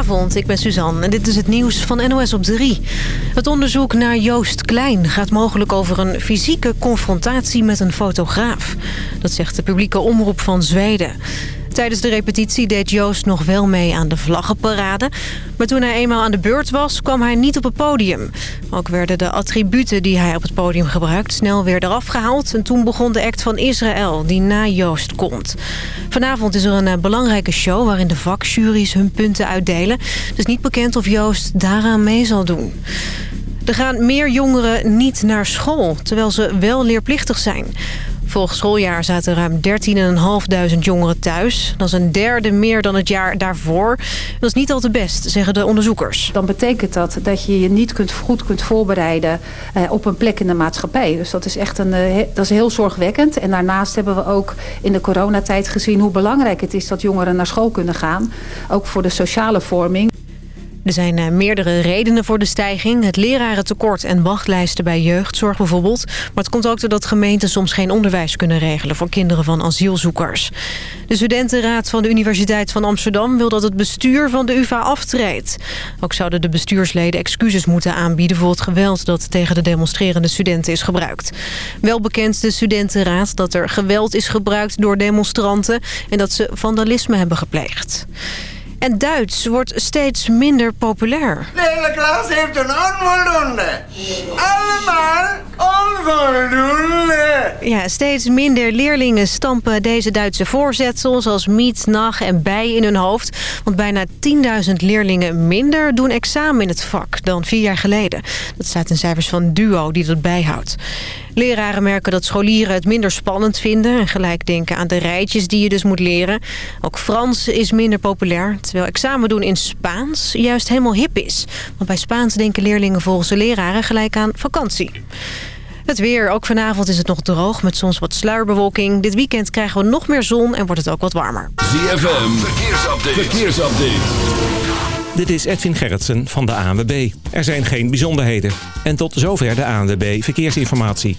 Goedenavond, ik ben Suzanne en dit is het nieuws van NOS op 3. Het onderzoek naar Joost Klein gaat mogelijk over een fysieke confrontatie met een fotograaf. Dat zegt de publieke omroep van Zweden. Tijdens de repetitie deed Joost nog wel mee aan de vlaggenparade. Maar toen hij eenmaal aan de beurt was, kwam hij niet op het podium. Ook werden de attributen die hij op het podium gebruikt snel weer eraf gehaald. En toen begon de act van Israël, die na Joost komt. Vanavond is er een eh, belangrijke show waarin de vakjuries hun punten uitdelen. Het is niet bekend of Joost daaraan mee zal doen. Er gaan meer jongeren niet naar school, terwijl ze wel leerplichtig zijn. Vorig schooljaar zaten ruim 13.500 jongeren thuis. Dat is een derde meer dan het jaar daarvoor. Dat is niet al te best, zeggen de onderzoekers. Dan betekent dat dat je je niet kunt, goed kunt voorbereiden eh, op een plek in de maatschappij. Dus dat is echt een, eh, dat is heel zorgwekkend. En daarnaast hebben we ook in de coronatijd gezien hoe belangrijk het is dat jongeren naar school kunnen gaan. Ook voor de sociale vorming. Er zijn eh, meerdere redenen voor de stijging. Het lerarentekort en wachtlijsten bij jeugdzorg bijvoorbeeld. Maar het komt ook doordat gemeenten soms geen onderwijs kunnen regelen... voor kinderen van asielzoekers. De studentenraad van de Universiteit van Amsterdam... wil dat het bestuur van de UvA aftreedt. Ook zouden de bestuursleden excuses moeten aanbieden... voor het geweld dat tegen de demonstrerende studenten is gebruikt. Wel bekend de studentenraad dat er geweld is gebruikt door demonstranten... en dat ze vandalisme hebben gepleegd. En Duits wordt steeds minder populair. De hele klas heeft een onvoldoende. Allemaal onvoldoende. Ja, steeds minder leerlingen stampen deze Duitse voorzetsels... als miet, nag en bij in hun hoofd. Want bijna 10.000 leerlingen minder doen examen in het vak dan vier jaar geleden. Dat staat in cijfers van DUO die dat bijhoudt. Leraren merken dat scholieren het minder spannend vinden... en gelijk denken aan de rijtjes die je dus moet leren. Ook Frans is minder populair, terwijl examen doen in Spaans juist helemaal hip is. Want bij Spaans denken leerlingen volgens de leraren gelijk aan vakantie. Het weer. Ook vanavond is het nog droog met soms wat sluierbewolking. Dit weekend krijgen we nog meer zon en wordt het ook wat warmer. ZFM. Verkeersupdate. Verkeersupdate. Dit is Edwin Gerritsen van de ANWB. Er zijn geen bijzonderheden. En tot zover de ANWB Verkeersinformatie.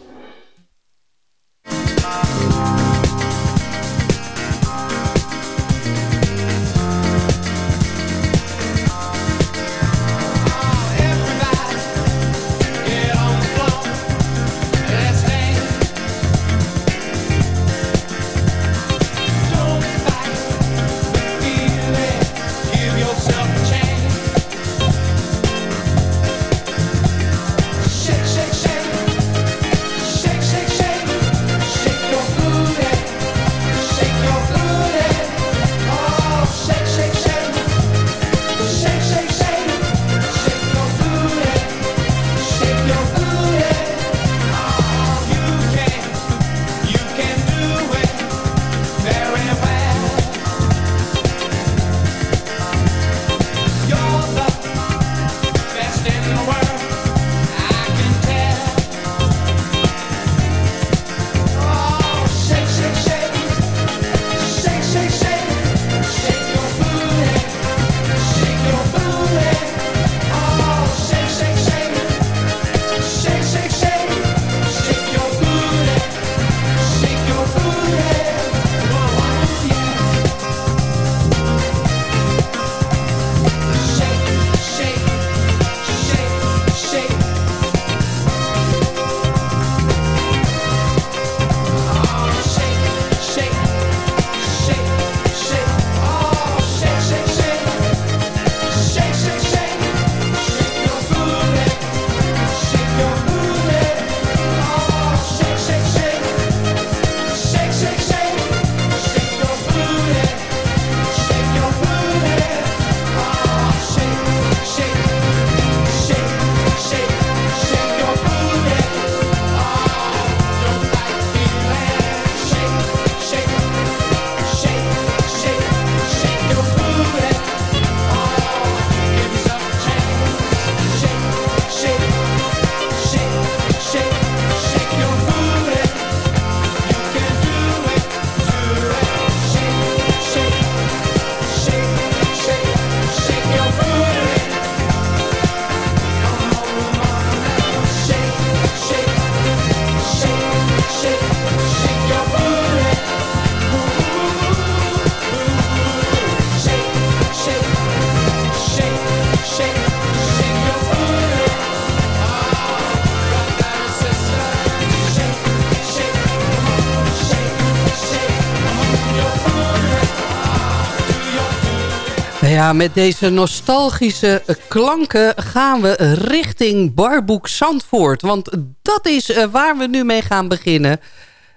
Ja, met deze nostalgische klanken gaan we richting Barboek Zandvoort. Want dat is eh, waar we nu mee gaan beginnen.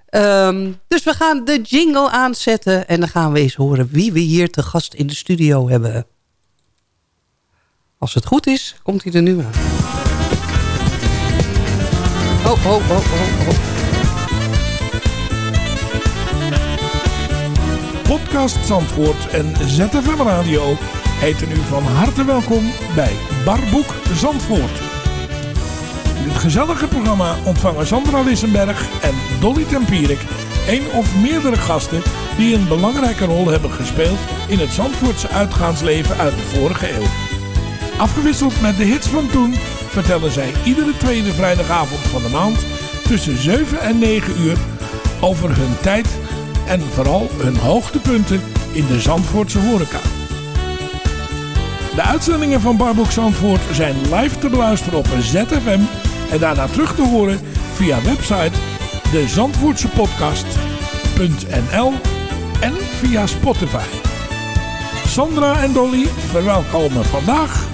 Ehm, dus we gaan de jingle aanzetten en dan gaan we eens horen wie we hier te gast in de studio hebben. Als het goed is, komt hij er nu aan. Oh, oh, oh, oh, oh. Podcast Zandvoort en ZFM Radio heten u van harte welkom bij Barboek Zandvoort. In dit gezellige programma ontvangen Sandra Lissenberg en Dolly Tempierik één of meerdere gasten die een belangrijke rol hebben gespeeld in het Zandvoortse uitgaansleven uit de vorige eeuw. Afgewisseld met de hits van toen vertellen zij iedere tweede vrijdagavond van de maand tussen 7 en 9 uur over hun tijd en vooral hun hoogtepunten in de Zandvoortse horeca. De uitzendingen van Barboek Zandvoort zijn live te beluisteren op ZFM en daarna terug te horen via website de Zandvoortse podcast.nl en via Spotify. Sandra en Dolly verwelkomen vandaag...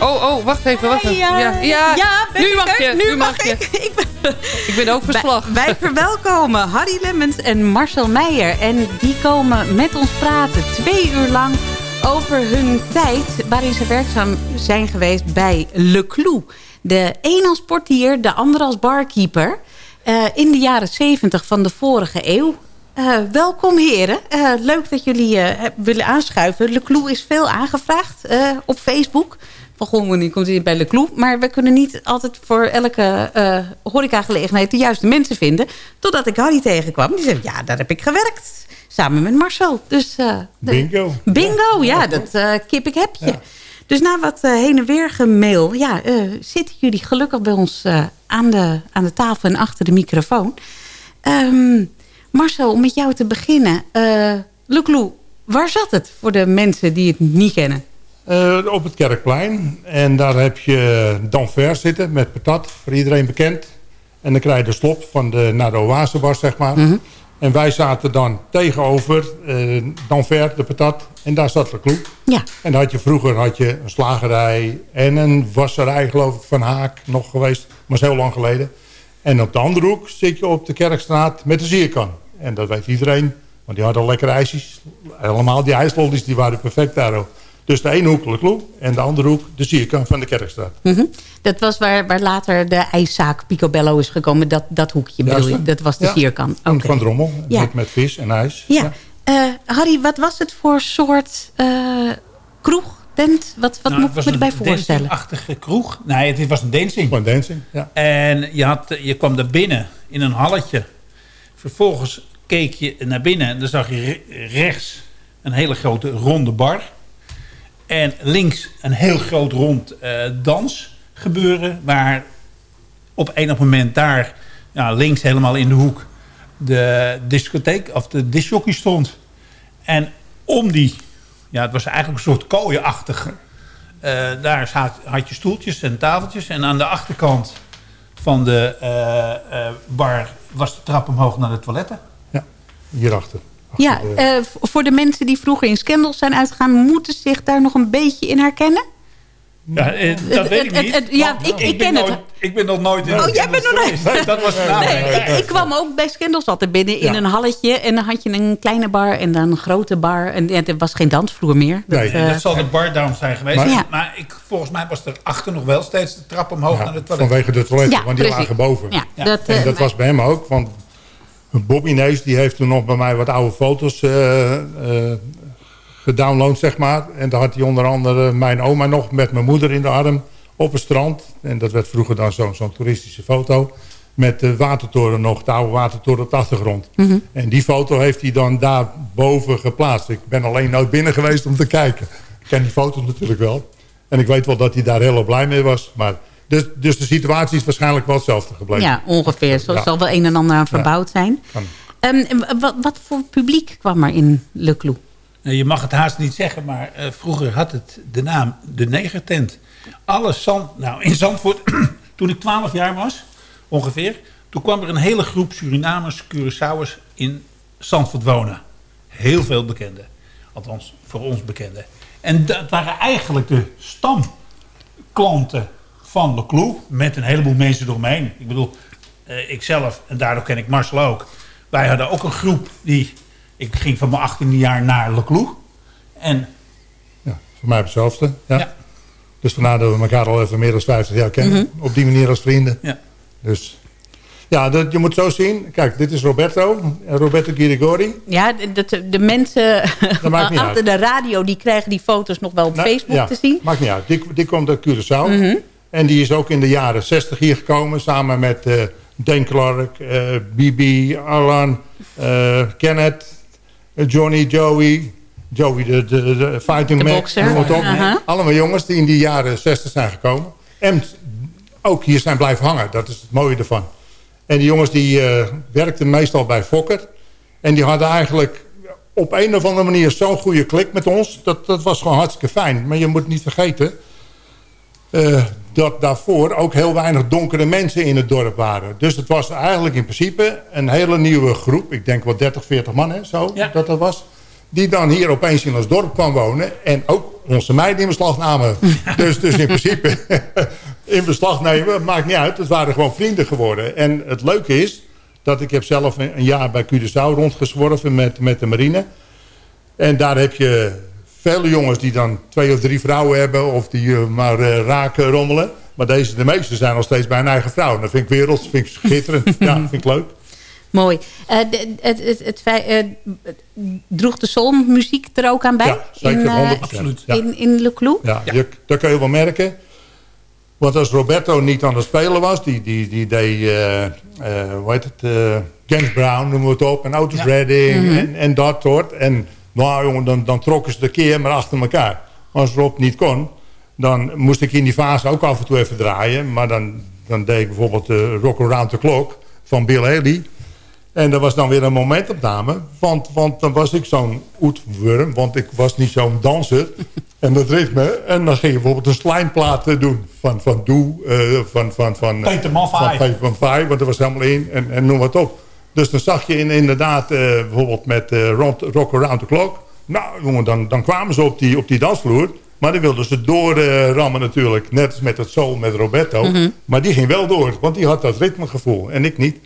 Oh, oh, wacht even, wacht even. Ja, ja, Ja, nu mag er? je, Nu mag mag je. ik. Ik ben- Ik ben ook verslag. Wij, wij verwelkomen Harry Lemmens en Marcel Meijer. En die komen met ons praten twee uur lang over hun tijd... waarin ze werkzaam zijn geweest bij Le Clou. De een als portier, de ander als barkeeper... eh, in de jaren 70 van de vorige eeuw. Eh, welkom heren. Eh, leuk dat jullie eh, willen aanschuiven. Le Clou is veel aangevraagd eh, op Facebook. Wanneer komt hij bij Le Clou? Maar we kunnen niet altijd voor elke eh horecagelegenheid de juiste mensen vinden. Totdat ik Harry tegenkwam. Die zei, ja, daar heb ik gewerkt. Samen met Marcel. Dus, eh, de- Bingo. Bingo, ja, dat eh, kip ik heb je. Dus na wat heen en weer gemail... Ja, zitten jullie gelukkig bij ons aan, de, aan de tafel en achter de microfoon. Ehm, Marcel, om met jou te beginnen. Le Clou, waar zat het voor de mensen die het niet kennen? Eh, op het Kerkplein. En daar heb je Danvers zitten met patat, voor iedereen bekend. En dan krijg je de slop van de, naar de oasebar, zeg maar. En wij zaten dan tegenover eh Danvers, de patat. En daar zat de kloek. Ja. En dan had je, vroeger had je een slagerij en een wasserij, geloof ik, van Haak nog geweest. Maar is heel lang geleden. En op de andere hoek zit je op de Kerkstraat met de zierkan. En dat weet iedereen, want die hadden lekkere ijsjes. Helemaal die ijslollies, die waren perfect daar ook. Dus de ene hoek en de andere hoek de zierkan van de Kerkstraat. Mhm. Dat was waar, waar later de ijszaak Picobello is gekomen. Dat, dat hoekje bedoel je? Juist. Dat was de Ja. Van Drommel, Ja. met, met vis en ijs. Ja. Eh, Harry, wat was het voor soort eh, kroeg, tent? Wat, wat Nou, moet ik me erbij voorstellen? achtige kroeg. Nee, het was een dancing. Een dancing, ja. En je, had, je kwam daar binnen in een halletje. Vervolgens keek je naar binnen en dan zag je re- rechts een hele grote ronde bar. En links een heel groot rond eh, dans gebeuren. Waar op enig moment daar ja, links helemaal in de hoek de discotheek of de discjockey stond. En om die, ja, het was eigenlijk een soort kooienachtige. eh, daar zat, had je stoeltjes en tafeltjes. En aan de achterkant van de eh, bar was de trap omhoog naar de toiletten. Hierachter. Ja, eh, voor de mensen die vroeger in Scandals zijn uitgegaan... moeten zich daar nog een beetje in herkennen? Ja, eh, dat Het- weet ik niet. ja, want ik- ik ben ken het. Ik ben nog nooit in Oh, jij bent nog nooit- dat was. Nee, ik, ik kwam ook bij Scandals altijd binnen in Ja. een halletje. En dan had je een kleine bar en dan een grote bar. En ja, er was geen dansvloer meer. Dat, Nee, eh, dat zal de bardown zijn geweest. Maar- ik, volgens mij was er achter nog wel steeds de trap omhoog Ja, naar de toilet. vanwege de toiletten, Ja, want die precies. lagen boven. Ja, Ja. dat, En eh, dat was bij hem ook, want Bobby Neus die heeft toen nog bij mij wat oude foto's eh, eh, gedownload, zeg maar. En daar had hij onder andere mijn oma nog met mijn moeder in de arm op het strand. En dat werd vroeger dan zo'n zo'n toeristische foto. Met de watertoren nog, de oude watertoren op de achtergrond. Mhm. En die foto heeft hij dan daarboven geplaatst. Ik ben alleen nooit binnen geweest om te kijken. Ik ken die foto's natuurlijk wel. En ik weet wel dat hij daar heel blij mee was. Maar dus, dus de situatie is waarschijnlijk wel hetzelfde gebleven. ja, ongeveer. Zo Ja. zal wel een en ander aan verbouwd zijn. Ehm, wat, wat voor publiek kwam er in Le Clou? Nou, je mag het haast niet zeggen, maar eh, vroeger had het de naam de negertent. Alle zand, nou in Zandvoort, toen ik 12 jaar was, ongeveer, toen kwam er een hele groep Surinamers, Curaçaoers in Zandvoort wonen. Heel veel bekenden. Althans, voor ons bekende. En dat waren eigenlijk de stamklanten van Leclou. Met een heleboel mensen eromheen. Ik bedoel, uh, ikzelf, en daardoor ken ik Marcel ook. Wij hadden ook een groep die... Ik ging van mijn 18e jaar naar Leclou. En... Ja, voor mij hetzelfde. Ja. ja. Dus vandaar dat we elkaar al even meer dan 50 jaar kennen. Mm -hmm. Op die manier als vrienden. Ja. Dus ja, dat, je moet zo zien. Kijk, dit is Roberto. Roberto Girigori. Ja, de, de mensen achter de radio... die krijgen die foto's nog wel op nou, Facebook ja, te zien. maakt niet uit. Die, die komt uit Curaçao. Mm -hmm. En die is ook in de jaren 60 hier gekomen... samen met uh, Dan Clark, uh, Bibi, Alan, uh, Kenneth, Johnny, Joey... Joey, de, de, de fighting de man. Boxer. Uh -huh. Allemaal jongens die in die jaren 60 zijn gekomen. En ook hier zijn blijven hangen. Dat is het mooie ervan. En die jongens die werkten meestal bij Fokker. En die hadden eigenlijk op een of andere manier zo'n goede klik met ons. Dat, dat was gewoon hartstikke fijn. Maar je moet niet vergeten... Uh, dat daarvoor ook heel weinig donkere mensen in het dorp waren. Dus het was eigenlijk in principe een hele nieuwe groep. Ik denk wel 30, 40 man, hè, zo, ja. dat dat was. Die dan hier opeens in ons dorp kwam wonen. En ook onze meiden in beslag namen. dus, dus in principe in beslag nemen, maakt niet uit. Het waren gewoon vrienden geworden. En het leuke is, dat ik heb zelf een jaar bij Curaçao rondgezworven met, met de marine. En daar heb je vele jongens die dan twee of drie vrouwen hebben... of die uh, maar uh, raken rommelen. Maar deze, de meeste zijn nog steeds bij een eigen vrouw. En dat vind ik werelds, vind ik schitterend. ja, vind ik leuk. Mooi. Uh, de, het, het, het, droeg de soulmuziek er ook aan bij? Ja, zeker, in, 100%. absoluut. Ja. In, in Le Clou? Ja, je, dat kun je wel merken. Want als Roberto niet aan het spelen was... die, die, die deed, uh, uh, hoe heet het... Uh, James Brown noemen we het op. En Otis ja. Redding Mhm. mm -hmm. en, en dat soort. En nou jongen, dan, dan trokken ze de keer maar achter elkaar. Als Rob niet kon... dan moest ik in die fase ook af en toe even draaien. Maar dan, dan deed ik bijvoorbeeld Rock Around the Clock van Bill Haley... En dat was dan weer een momentopname. Want, want dan was ik zo'n oetworm. Want ik was niet zo'n danser. en dat ritme. En dan ging je bijvoorbeeld een slijmplaat doen. Van, van Doe. Uh, van, van, van, Peter Maffay. Van Peter Maffay. Want er was helemaal in. En, en noem wat op. Dus dan zag je in, inderdaad uh, bijvoorbeeld met uh, Rock Around the Clock. Nou jongen, dan, dan kwamen ze op die, op die dansvloer. Maar dan wilden ze doorrammen natuurlijk. Net als met het soul met Roberto. Mhm. Mm -hmm. Maar die ging wel door. Want die had dat ritmegevoel. En ik niet.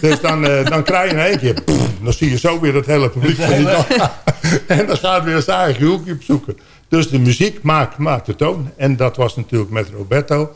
Dus dan, uh, dan krijg je in één keer... Pff, dan zie je zo weer het hele publiek van die dag. en dan gaat weer zijn eigen hoekje opzoeken. Dus de muziek maakt, maakt de toon. En dat was natuurlijk met Roberto.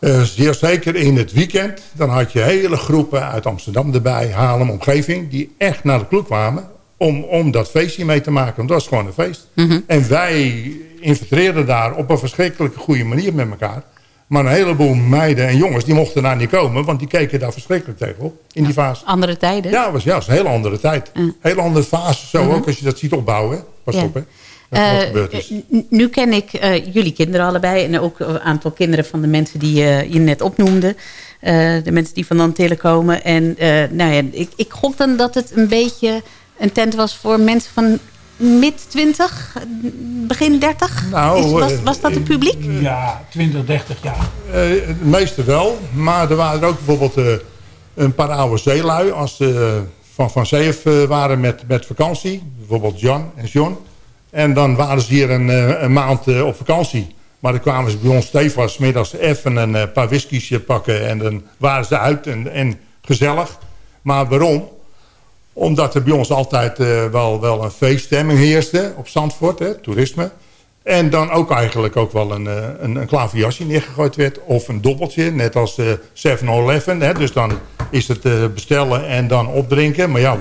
Uh, zeer zeker in het weekend. Dan had je hele groepen uit Amsterdam erbij. Haarlem, omgeving. Die echt naar de kloek kwamen. Om, om dat feestje mee te maken. Want dat was gewoon een feest. Mhm. Mm -hmm. En wij infiltreerden daar op een verschrikkelijke goede manier met elkaar. Maar een heleboel meiden en jongens die mochten daar niet komen. Want die keken daar verschrikkelijk tegenop. In die fase. Andere tijden? Ja, het was, ja, was een hele andere tijd. Een hele andere fase. Zo Mhm. ook als je dat ziet opbouwen. Pas op hè. Wat Eh, is. n- nu ken ik eh, jullie kinderen allebei. En ook een aantal kinderen van de mensen die eh, je net opnoemde. Eh, de mensen die van de Antillen komen. En eh, nou ja, ik, ik gok dan dat het een beetje een tent was voor mensen van mid 20, begin 30. Nou, Is- was, eh, was dat het publiek? Ja, 20, 30 jaar. Eh, de meeste wel. Maar er waren er ook bijvoorbeeld eh, een paar oude zeelui. Als ze van, van Zeef eh, waren met, met vakantie. Bijvoorbeeld Jan en John. En dan waren ze hier een, eh, een maand eh, op vakantie. Maar dan kwamen ze bij ons stevast middags even een eh, paar whiskies pakken. En dan waren ze uit en, en gezellig. Maar waarom? Omdat er bij ons altijd wel, wel een feeststemming heerste op Zandvoort, hè, toerisme. En dan ook eigenlijk ook wel een, een, een klaverjasje neergegooid werd. Of een dobbeltje, net als eh 7-Eleven. hè. Dus dan is het bestellen en dan opdrinken. Maar ja,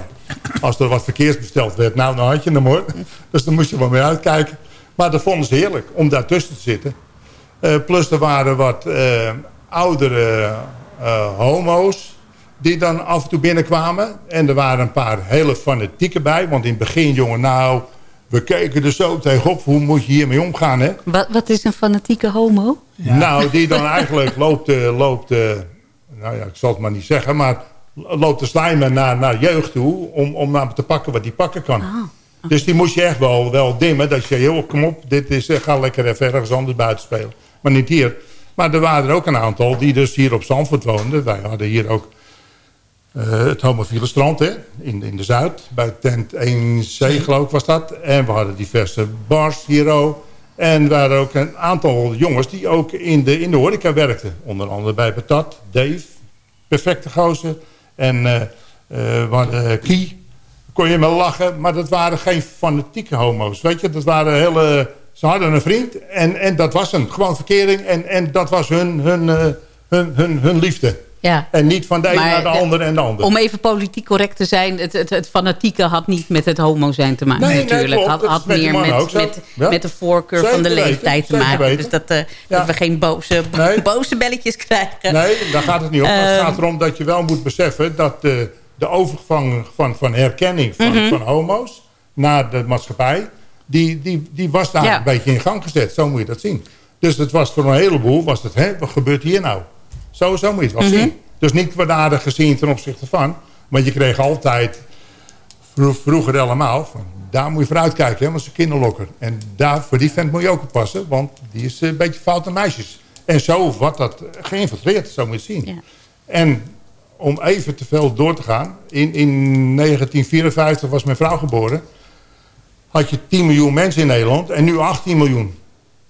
als er wat verkeers besteld werd, nou, dan had je hem hoor. Dus dan moest je wel mee uitkijken. Maar dat vonden ze heerlijk, om daartussen te zitten. Eh, plus er waren wat eh, oudere eh, homo's die dan af en toe binnenkwamen. En er waren een paar hele fanatieken bij. Want in het begin, jongen, nou, we keken er zo tegenop. Hoe moet je hiermee omgaan, hè? Wat, wat is een fanatieke homo? Nou, die dan eigenlijk loopt, loopt nou ja, ik zal het maar niet zeggen, maar loopt te slijmen naar, naar jeugd toe om, om naar te pakken wat die pakken kan. Dus die moest je echt wel, wel dimmen. Dat je, joh, kom op, dit is, eh, ga lekker even ergens anders buiten spelen. Maar niet hier. Maar er waren er ook een aantal die dus hier op Zandvoort woonden. Wij hadden hier ook eh, het homofiele strand hè, in, in de Zuid. Bij tent 1C geloof ik was dat. En we hadden diverse bars hier ook. En er waren ook een aantal jongens die ook in de, in de horeca werkten. Onder andere bij Patat, Dave, perfecte gozer. En uh, uh, we hadden Kie, kon je me lachen. Maar dat waren geen fanatieke homo's, weet je. Dat waren hele... Ze hadden een vriend en, en dat was een gewoon verkering. En, en dat was hun, hun, hun, hun, hun liefde. Ja. En niet van de ene naar de, de andere en de andere. Om even politiek correct te zijn... het, het, het fanatieke had niet met het homo zijn te maken nee, natuurlijk. Nee, had, had meer met, met, ja. met de voorkeur Zeker van de weten, leeftijd te maken. Dus dat, uh, ja. dat we geen boze, nee. boze belletjes krijgen. Nee, daar gaat het niet om. Uh, het gaat erom dat je wel moet beseffen... dat de, de overgang van, van herkenning van, Mhm. van homo's... naar de maatschappij... Die, die, die was daar Ja. een beetje in gang gezet. Zo moet je dat zien. Dus het was voor een heleboel... Was het, hè, wat gebeurt hier nou? Zo moet je het wel Mhm. zien. Dus niet waardadig gezien ten opzichte van. Want je kreeg altijd, vro vroeger allemaal, van, daar moet je voor uitkijken, hè, want ze kinderlokker. En daar, voor die vent moet je ook oppassen, want die is een beetje fout aan meisjes. En zo wordt dat geïnfiltreerd, zo moet je het zien. Ja. En om even te veel door te gaan, in, in 1954 was mijn vrouw geboren. Had je 10 miljoen mensen in Nederland en nu 18 miljoen.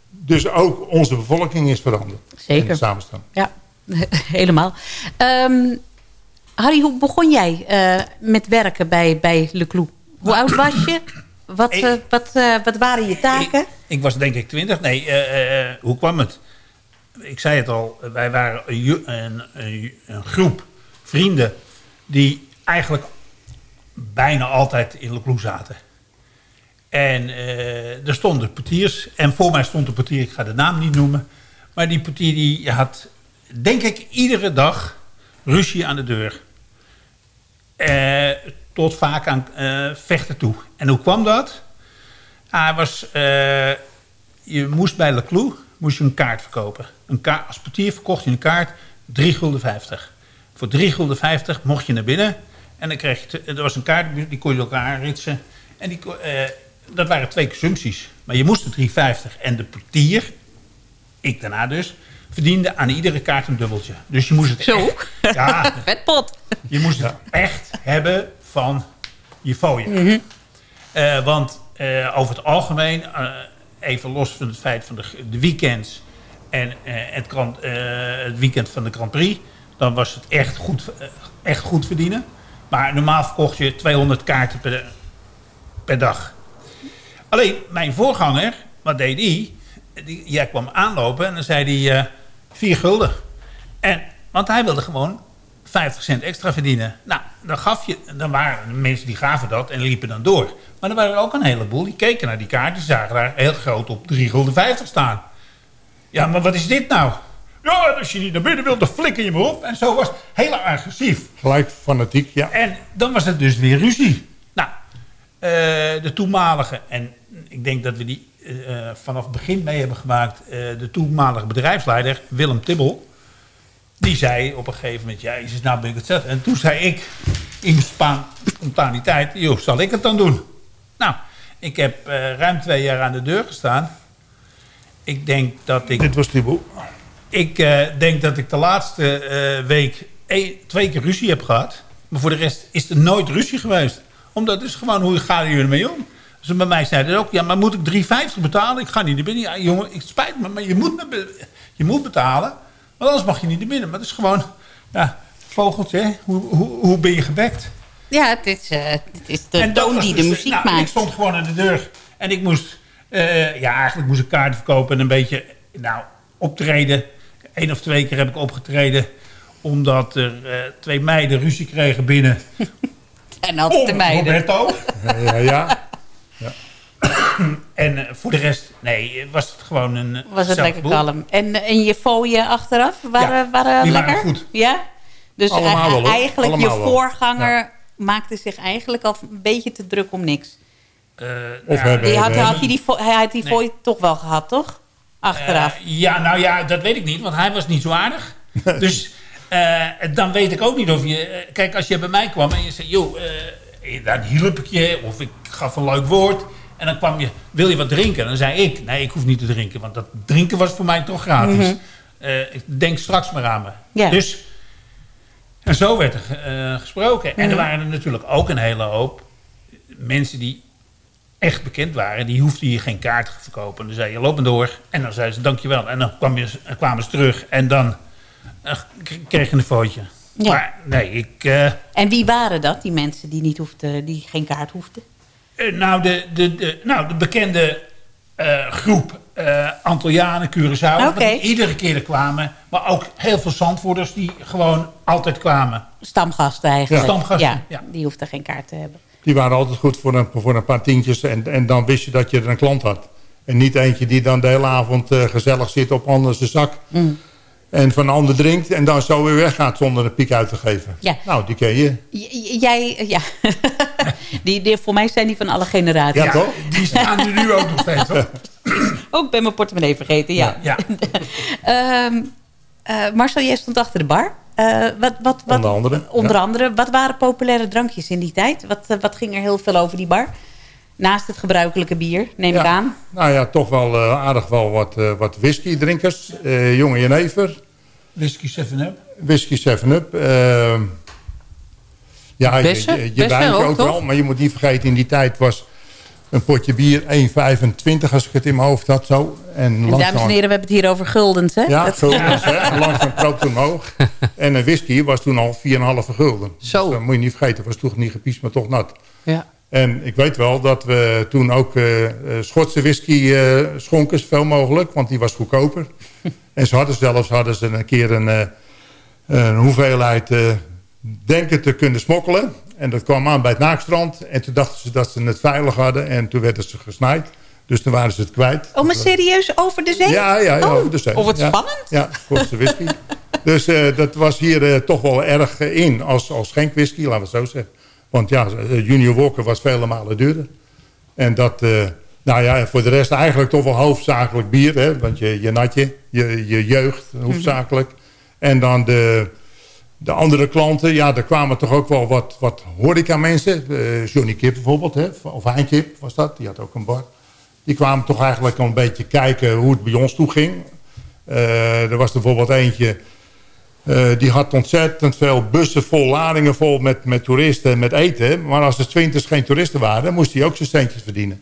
Dus ook onze bevolking is veranderd. Zeker. In de samenstelling. Ja, helemaal. Um, Harry, hoe begon jij uh, met werken bij, bij Le Clou? Hoe oud was je? Wat, uh, wat, uh, wat waren je taken? Ik, ik, was denk ik twintig. Nee, hoe kwam het? Ik zei het al, wij waren een, een, een, een groep vrienden... die eigenlijk bijna altijd in Le Clou zaten. En er stonden portiers. En voor mij stond een portier, ik ga de naam niet noemen... maar die portier die had denk ik, iedere dag ruzie aan de deur. Uh, tot vaak aan uh, vechten toe. En hoe kwam dat? Hij was, uh, je moest bij Le Clou moest je een kaart verkopen. Een kaart, als portier verkocht je een kaart 3 gulden 50. Voor 3 gulden 50 mocht je naar binnen. En dan kreeg je, er was een kaart, die kon je elkaar ritsen. En die, dat waren twee consumpties. Maar je moest de 3,50. En de portier, ik daarna dus verdiende aan iedere kaart een dubbeltje. Dus je moest het Zo? Echt, ja, Vetpot. Je moest het echt hebben van je fooien. Mm -hmm. uh, want uh, over het algemeen, uh, even los van het feit van de, de weekends... en het, krant, het, weekend van de Grand Prix... dan was het echt goed, echt goed verdienen. Maar normaal verkocht je 200 kaarten per, per dag. Alleen, mijn voorganger, wat deed hij... Die, jij kwam aanlopen en dan zei hij... 4 gulden. En, want hij wilde gewoon 50 cent extra verdienen. Nou, dan, gaf je, dan waren mensen die gaven dat en liepen dan door. Maar er waren er ook een heleboel die keken naar die kaart. Die zagen daar heel groot op 3 gulden 50 staan. Ja, maar wat is dit nou? Ja, als je niet naar binnen wilt, dan flikker je me op. En zo was het heel agressief. Gelijk fanatiek, ja. En dan was het dus weer ruzie. Nou, uh, de toenmalige, en ik denk dat we die uh, vanaf het begin mee hebben gemaakt... Uh, de toenmalige bedrijfsleider, Willem Tibbel... die zei op een gegeven moment... ja, is nou ben ik het zelf. En toen zei ik in spontaniteit... joh, zal ik het dan doen? Nou, ik heb uh, ruim twee jaar aan de deur gestaan. Ik denk dat ik... Dit was Tibbel. Ik denk dat ik de laatste week een, twee keer ruzie heb gehad. Maar voor de rest is er nooit ruzie geweest. Omdat het is gewoon hoe gaan jullie ermee om? Ze bij mij zeiden ook, ja, maar moet ik 3,50 betalen? Ik ga niet naar binnen. Ja, jongen, het spijt me, maar je moet, je moet betalen. Want anders mag je niet naar binnen. Maar het is gewoon, ja, vogeltje? Hoe, hoe, hoe ben je gebekt? Ja, het is, uh, het is de toon die dus, de muziek nou, maakt. Ik stond gewoon aan de deur. En ik moest, uh, ja, eigenlijk moest ik kaarten verkopen en een beetje, nou, optreden. Eén of twee keer heb ik opgetreden. Omdat er uh, twee meiden ruzie kregen binnen. En altijd de meiden. Roberto. Ja. ja. Ja. en uh, voor de rest, nee, was het gewoon een... Was het lekker kalm. En, en je fooien achteraf, waren, ja, waren die lekker? Waren goed. Ja? Dus Allemaal wel, hoor. eigenlijk Allemaal je voorganger Ja. maakte zich eigenlijk al een beetje te druk om niks. Uh, Of hebben- Die had, hij die, hij had die Nee. fooi toch wel gehad, toch? Achteraf. Uh, ja, nou ja, dat weet ik niet, want hij was niet zo aardig. dus uh, dan weet ik ook niet of je... eh, kijk, als je bij mij kwam en je zei... joh, eh, dan hielp ik je of ik gaf een leuk woord... En dan kwam je, wil je wat drinken? En dan zei ik, nee, ik hoef niet te drinken. Want dat drinken was voor mij toch gratis. Mhm. Eh, ik denk straks maar aan me. Dus En zo werd er eh, gesproken. En er Mhm. waren er natuurlijk ook een hele hoop mensen die echt bekend waren. Die hoefden hier geen kaarten te verkopen. Dan zei je, loop maar door. En dan zeiden ze, dankjewel. En dan kwam je, kwamen ze terug. En dan eh, kreeg je een fotootje. Ja. Maar nee, ik... eh, En wie waren dat, die mensen die, niet hoefden, die geen kaart hoefden? Eh, nou, de, de, de, nou, de bekende eh, groep eh Antillianen, Curaçao, die iedere keer er kwamen. Maar ook heel veel zandvoerders die gewoon altijd kwamen. Stamgasten eigenlijk. Ja. Stamgasten, ja, ja. Die hoefden geen kaart te hebben. Die waren altijd goed voor een, voor een paar tientjes. En, en dan wist je dat je er een klant had. En niet eentje die dan de hele avond eh, gezellig zit op anders de zak. Mm. En van een ander drinkt en dan zo weer weggaat zonder een piek uit te geven. Ja. Nou, die ken je. J- jij, ja. die, die, voor mij zijn die van alle generaties. Ja, toch? Die staan er nu ook nog steeds. Ook ben mijn portemonnee vergeten, ja. Ja. Ehm, eh, Marcel, jij stond achter de bar. Eh, wat, wat, wat, Onder andere, Onder ja. andere. Wat waren populaire drankjes in die tijd? Wat, eh, wat ging er heel veel over die bar? Naast het gebruikelijke bier, neem ik aan. Nou ja, toch wel eh, aardig wel wat, eh, wat whisky drinkers. eh jonge jenever. Whisky 7-Up. Whisky 7-Up. ehm, ja, je, Bessen? je, je Bessen wijn ook, ook wel. toch? Maar je moet niet vergeten, in die tijd was een potje bier 1,25 als ik het in mijn hoofd had. Zo. En En dames langzaam- en heren, we hebben het hier over guldens, hè? Ja, Dat- guldens, hè. Langzaam kroop toen omhoog. En een whisky was toen al 4,5 gulden. Zo. Dus dat moet je niet vergeten. was toen niet gepiest, maar toch nat. Ja. En ik weet wel dat we toen ook eh, eh, Schotse whisky eh, schonken, zoveel mogelijk. Want die was goedkoper. en ze hadden zelfs hadden ze een keer een, eh, een hoeveelheid eh, denken te kunnen smokkelen. En dat kwam aan bij het naakstrand. En toen dachten ze dat ze het veilig hadden. En toen werden ze gesnijd. Dus toen waren ze het kwijt. Oh, maar serieus over de zee? Ja, ja, ja Oh, over de zee. Of Ja. spannend. Ja, Schotse whisky. dus eh, dat was hier eh, toch wel erg in als, als schenkwhisky, laten we het zo zeggen. Want ja, Junior Walker was vele malen duurder. En dat, eh, nou ja, voor de rest eigenlijk toch wel hoofdzakelijk bier. Hè? Want je, je natje, je, je jeugd hoofdzakelijk. En dan de, de andere klanten, ja, er kwamen toch ook wel wat, wat horeca mensen. Eh, Johnny Kip bijvoorbeeld, hè? of Heinkip was dat, die had ook een bar. Die kwamen toch eigenlijk een beetje kijken hoe het bij ons toe ging. Eh, er was er bijvoorbeeld eentje, eh, die had ontzettend veel bussen vol, ladingen vol met, met toeristen en met eten. Maar als er twintig geen toeristen waren, moest hij ook zijn centjes verdienen.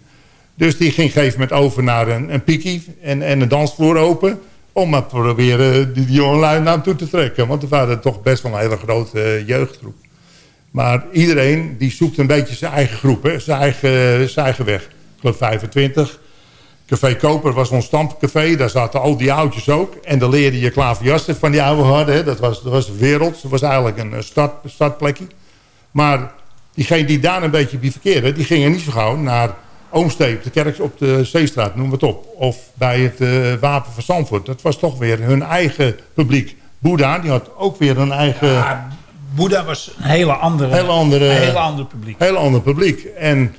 Dus die ging gegeven moment over naar een, een piekie en, en een dansvloer open. Om maar proberen die, die jongelui naar hem toe te trekken. Want er waren toch best wel een hele grote eh, jeugdgroep. Maar iedereen die zoekt een beetje zijn eigen groep, hè? Zijn, eigen, zijn eigen weg. Ik geloof 25. Café Koper was ons stampcafé. Daar zaten al die oudjes ook. En dan leerde je klaverjassen van die oude harden. Dat was, dat was wereld. Dat was eigenlijk een eh, start, startplekje. Maar diegenen die daar een beetje bivakkeerden... die gingen niet zo gauw naar Oomstee op de kerk op de Zeestraat, noem het op. Of bij het eh, Wapen van Zandvoort. Dat was toch weer hun eigen publiek. Boeddha, die had ook weer een eigen... Ja, Boeddha was een hele andere, Hele andere- een hele andere publiek. heel ander publiek. En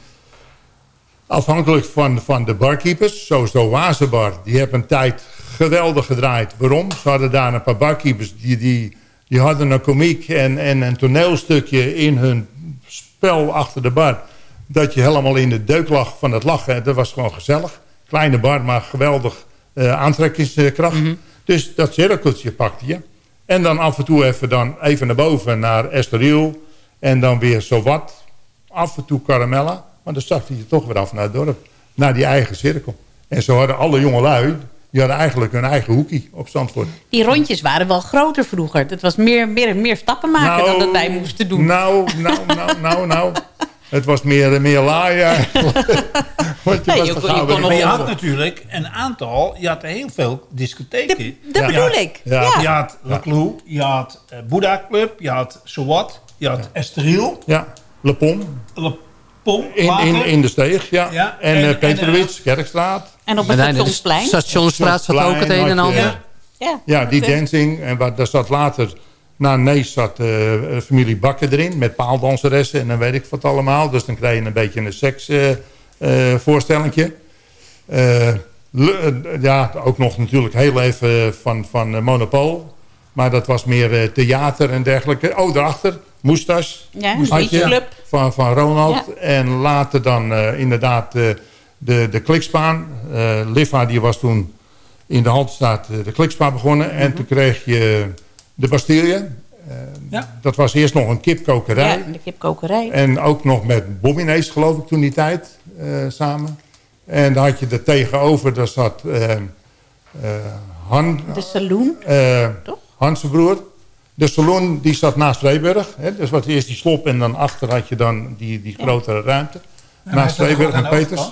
afhankelijk van, van de barkeepers, zoals de Oasebar, die hebben een tijd geweldig gedraaid. Waarom? Ze hadden daar een paar barkeepers die, die, die hadden een komiek en, en een toneelstukje in hun spel achter de bar. Dat je helemaal in de deuk lag van het lachen. Dat was gewoon gezellig. Kleine bar, maar geweldig eh, aantrekkingskracht. Dus dat cirkeltje pakte je. En dan af en toe even, dan even naar boven naar Estoril. En dan weer zowat. Af en toe karamella. Maar dan zakte je toch weer af naar het dorp. Naar die eigen cirkel. En zo hadden alle jongelui... die hadden eigenlijk hun eigen hoekie op Zandvoort. Die rondjes waren wel groter vroeger. Het was meer, meer, meer stappen maken dan dat wij moesten doen. Nou, nou, nou, nou, nou. Het was meer, meer laai eigenlijk. Want je Nee, was je kon- je kon Maar je had natuurlijk een aantal, je had heel veel discotheken. De- dat bedoel ik. Ja. Ja. Je had La Clou, je had uh, Buddha Club, je had Sowat, je had Estoril, Ja, Le Pom. Le Pom, In, in, de steeg, ja. Ja, En, en- eh en, Petrowitz, Kerkstraat. En op het Stationsplein. Stationsstraat zat ook het een en ander. Ja, Ja, die dancing. En waar, daar zat later, na Nees zat eh, familie Bakker erin. Met paaldanseressen en dan weet ik wat allemaal. Dus dan krijg je een beetje een seks eh, eh, voorstellingje. Eh, le- eh, ja, ook nog natuurlijk heel even van, van eh, Monopool. Maar dat was meer eh, theater en dergelijke. Oh, daarachter, Moestas. Ja, Beachclub. Van, van Ronald. Ja. En later dan eh, inderdaad eh, de, de klikspaan. Eh Liva die was toen in de Haltestraat de klikspaan begonnen. En toen kreeg je de Bastille. Dat was eerst nog een kipkokerij. Ja, de kipkokerij. En ook nog met Bobbinees, geloof ik, toen die tijd samen. En dan had je er tegenover, daar zat Han... De saloon, toch? Hans' broer. De saloon die zat naast Vreeburg. Hè? Dus wat eerst die slop en dan achter had je dan die, die grotere ruimte. naast Vreeburg en Peters.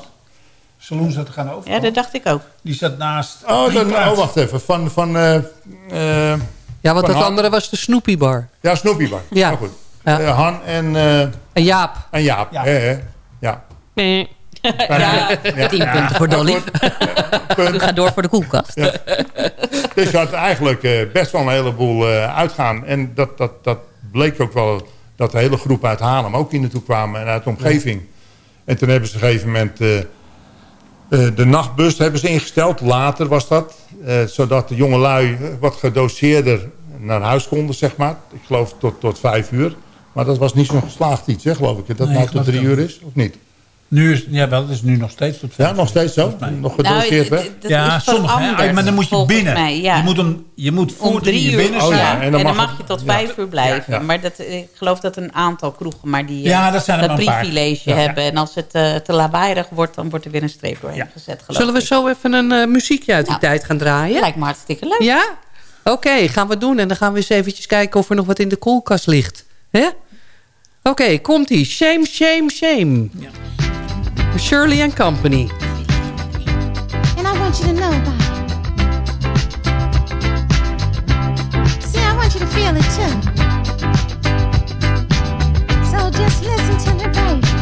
Saloon zat er gaan over. Ja, dat dacht ik ook. Die zat naast... Oh, dan, oh, wacht even. Van, van, eh, eh, Ja, want van het Han- andere was de Snoopy Bar. Ja, Snoopy Bar. Ja. Maar goed. Ja. Eh, Han en, eh, En Jaap. en Jaap. Ja. Ja, Ja. Tien punten voor Dolly. U gaat door voor de koelkast. Dus je had eigenlijk eh, best wel een heleboel eh, uitgaan. En dat, dat, dat bleek ook wel dat de hele groep uit Haarlem ook hier naartoe kwamen en uit de omgeving. En toen hebben ze op een gegeven moment eh, de nachtbus hebben ze ingesteld. Later was dat. zodat de jongelui wat gedoseerder naar huis konden, zeg maar. Ik geloof tot, tot vijf uur. Maar dat was niet zo'n geslaagd iets, hè, geloof ik. Dat Nee, nou tot drie uur is, of niet? Nu is, ja, wel, het is nu nog steeds tot Ja, nog steeds zo? Nog gedoseerd Nou, dat Ja, is sommige, hè. maar dan moet je binnen. Mij, ja. Je moet, om, je moet voor om drie je uur. binnen zijn. ja, ja. en En dan mag het- je tot ja. vijf uur blijven. Ja. Maar dat, ik geloof dat een aantal kroegen maar die eh, Ja, dat zijn er dat maar een paar. privilege Ja. hebben. En als het eh, te lawaaiig wordt, dan wordt er weer een streep doorheen Ja. gezet. Geloof Zullen we zo even een eh, muziekje uit die Ja. tijd gaan draaien? Lijkt me hartstikke leuk. Ja? Oké, gaan we doen. En dan gaan we eens eventjes kijken of er nog wat in de koelkast ligt. Hè? Oké, komt-ie. Shame, shame, shame. Shirley and Company. And I want you to know about it. See, I want you to feel it too. So just listen to me, baby.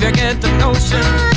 You get the notion.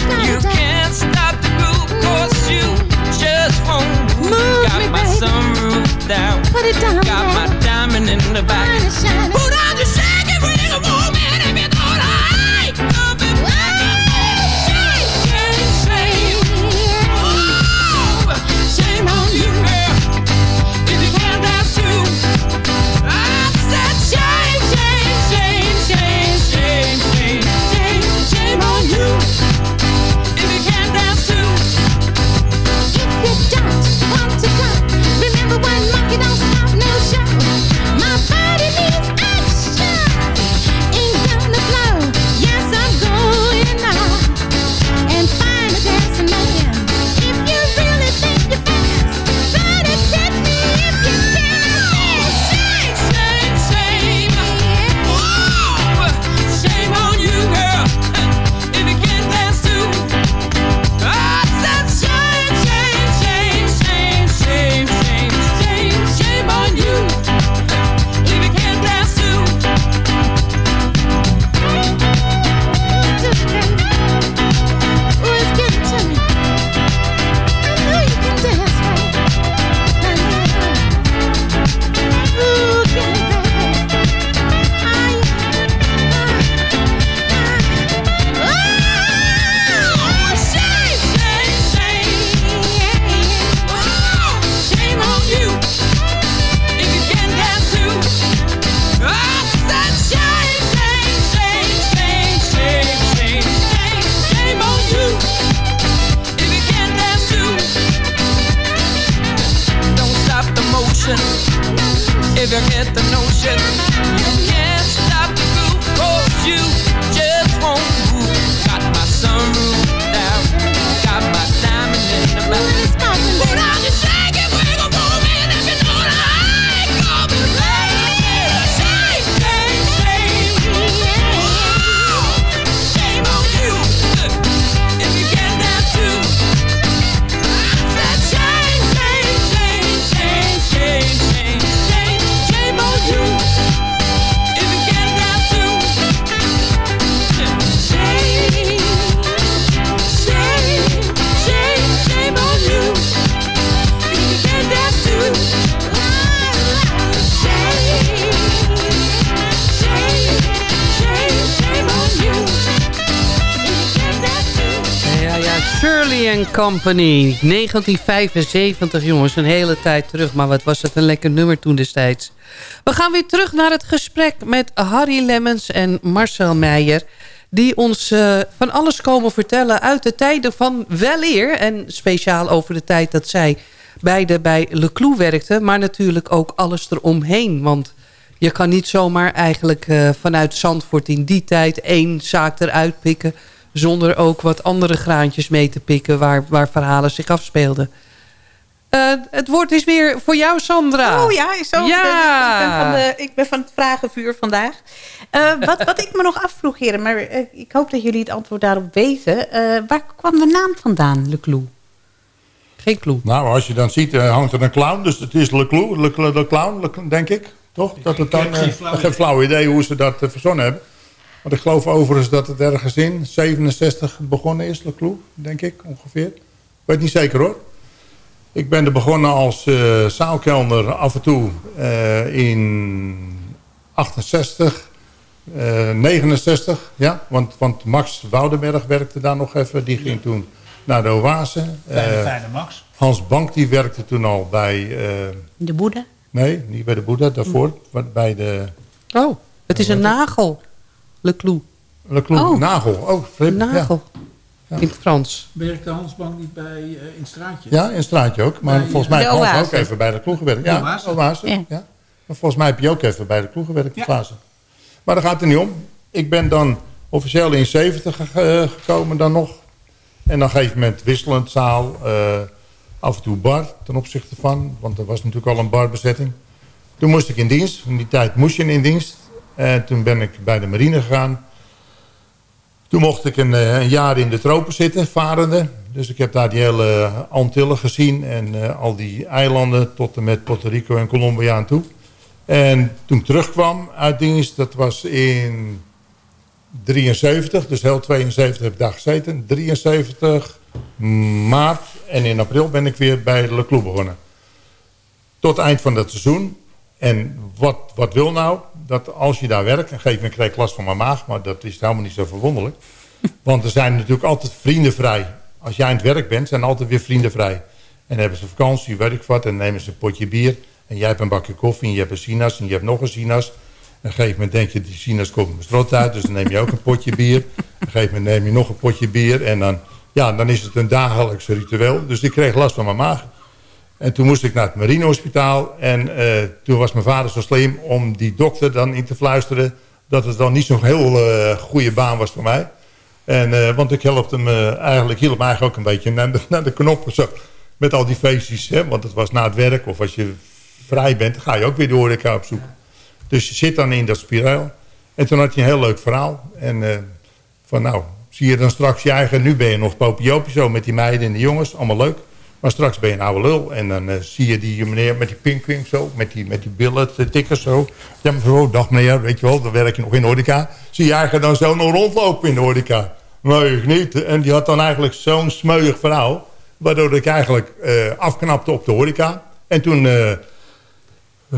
Company, 1975 jongens, een hele tijd terug. Maar wat was het een lekker nummer toen destijds. We gaan weer terug naar het gesprek met Harry Lemmens en Marcel Meijer. Die ons eh, van alles komen vertellen uit de tijden van weleer. En speciaal over de tijd dat zij beide bij Le Clou werkten. Maar natuurlijk ook alles eromheen. Want je kan niet zomaar eigenlijk eh, vanuit Zandvoort in die tijd één zaak eruit pikken zonder ook wat andere graantjes mee te pikken waar, waar verhalen zich afspeelden. Eh, het woord is weer voor jou, Sandra. Oh ja, is zo. Ja. Ik, ben van de, ik ben van het vragenvuur vandaag. Eh, wat, wat ik me nog afvroeg, heren, maar eh, ik hoop dat jullie het antwoord daarop weten. Eh, waar kwam de naam vandaan, Le Clou? Geen clue. Nou, als je dan ziet, hangt er een clown. Dus het is Le Clou, Le, Clou- Le Clown, Le- denk ik. Toch? Dat het dan, heb geen flauw geen flauw idee hoe ze dat verzonnen hebben. Want ik geloof overigens dat het ergens in 67 begonnen is, Le Clou, denk ik ongeveer. Ik weet niet zeker hoor. Ik ben er begonnen als eh zaalkelner af en toe eh, in 68, eh 69. Ja, want, want Max Woudenberg werkte daar nog even. Die ging toen naar de Oase. Fijne, Eh, fijne Max. Hans Bank die werkte toen al bij... eh, De Boeddha? nee, niet bij de Boeddha, daarvoor. maar Bij de... Oh, het is een nagel. Le Clou. Le Clou, Oh. Nagel. Oh, flip. Nagel. Ja. In het Frans. Werkte Hansbank niet bij eh, in Straatje? Ja, in Straatje ook. Maar Bij, volgens eh, mij heb Hans Oase. ook even bij de Clou gewerkt. Ja, Oase. Ja. Ja. Maar volgens mij heb je ook even bij de Clou gewerkt, Ja. fase. Maar daar gaat het niet om. Ik ben dan officieel in 70 ge- eh, gekomen dan nog. En dan op een gegeven moment wisselend zaal. eh, af en toe bar ten opzichte van. Want er was natuurlijk al een barbezetting. Toen moest ik in dienst. In die tijd moest je in dienst. En toen ben ik bij de marine gegaan. Toen mocht ik een, eh, een jaar in de tropen zitten, varende. Dus ik heb daar die hele Antillen gezien. En eh, al die eilanden tot en met Puerto Rico en Colombia aan toe. En toen ik terugkwam uit dienst, dat was in 73. Dus heel 72 heb ik daar gezeten. 73 maart en in april ben ik weer bij Le Clou begonnen. Tot eind van dat seizoen. En wat, wat wil nou? Dat als je daar werkt, een gegeven moment kreeg ik last van mijn maag, maar dat is helemaal niet zo verwonderlijk. Want er zijn natuurlijk altijd vrienden vrij. Als jij aan het werk bent, zijn altijd weer vrienden vrij. En hebben ze vakantie, weet ik wat, en nemen ze een potje bier. En jij hebt een bakje koffie, en je hebt een sinaas, en je hebt nog een sinaas. En een gegeven moment denk je, die sinaas komt mijn strot uit, dus dan neem je ook een potje bier. Een gegeven moment neem je nog een potje bier. En dan, ja, dan is het een dagelijks ritueel. Dus ik kreeg last van mijn maag. En toen moest ik naar het marinehospitaal. En eh, toen was mijn vader zo slim om die dokter dan in te fluisteren... dat het dan niet zo'n heel eh, goede baan was voor mij. En, eh, want ik help hem eigenlijk, hielp eigenlijk ook een beetje naar de, naar de knoppen. Zo, met al die feestjes. Hè, want het was na het werk of als je vrij bent... ga je ook weer de horeca op zoek. Dus je zit dan in dat spiraal. En toen had hij een heel leuk verhaal. En van nou, zie je dan straks je eigen... nu ben je nog popiopje zo met die meiden en die jongens. Allemaal leuk. Maar straks ben je een oude lul. En dan eh, zie je die meneer met die pinkwing zo. Met die, met die billen, de tikkers zo. Ja, mevrouw, dag meneer. Weet je wel, dan werk je nog in horeca. Zie je eigenlijk dan zo nog rondlopen in de horeca. Nee, niet. En die had dan eigenlijk zo'n smeuig verhaal. Waardoor ik eigenlijk eh, afknapte op de horeca. En toen...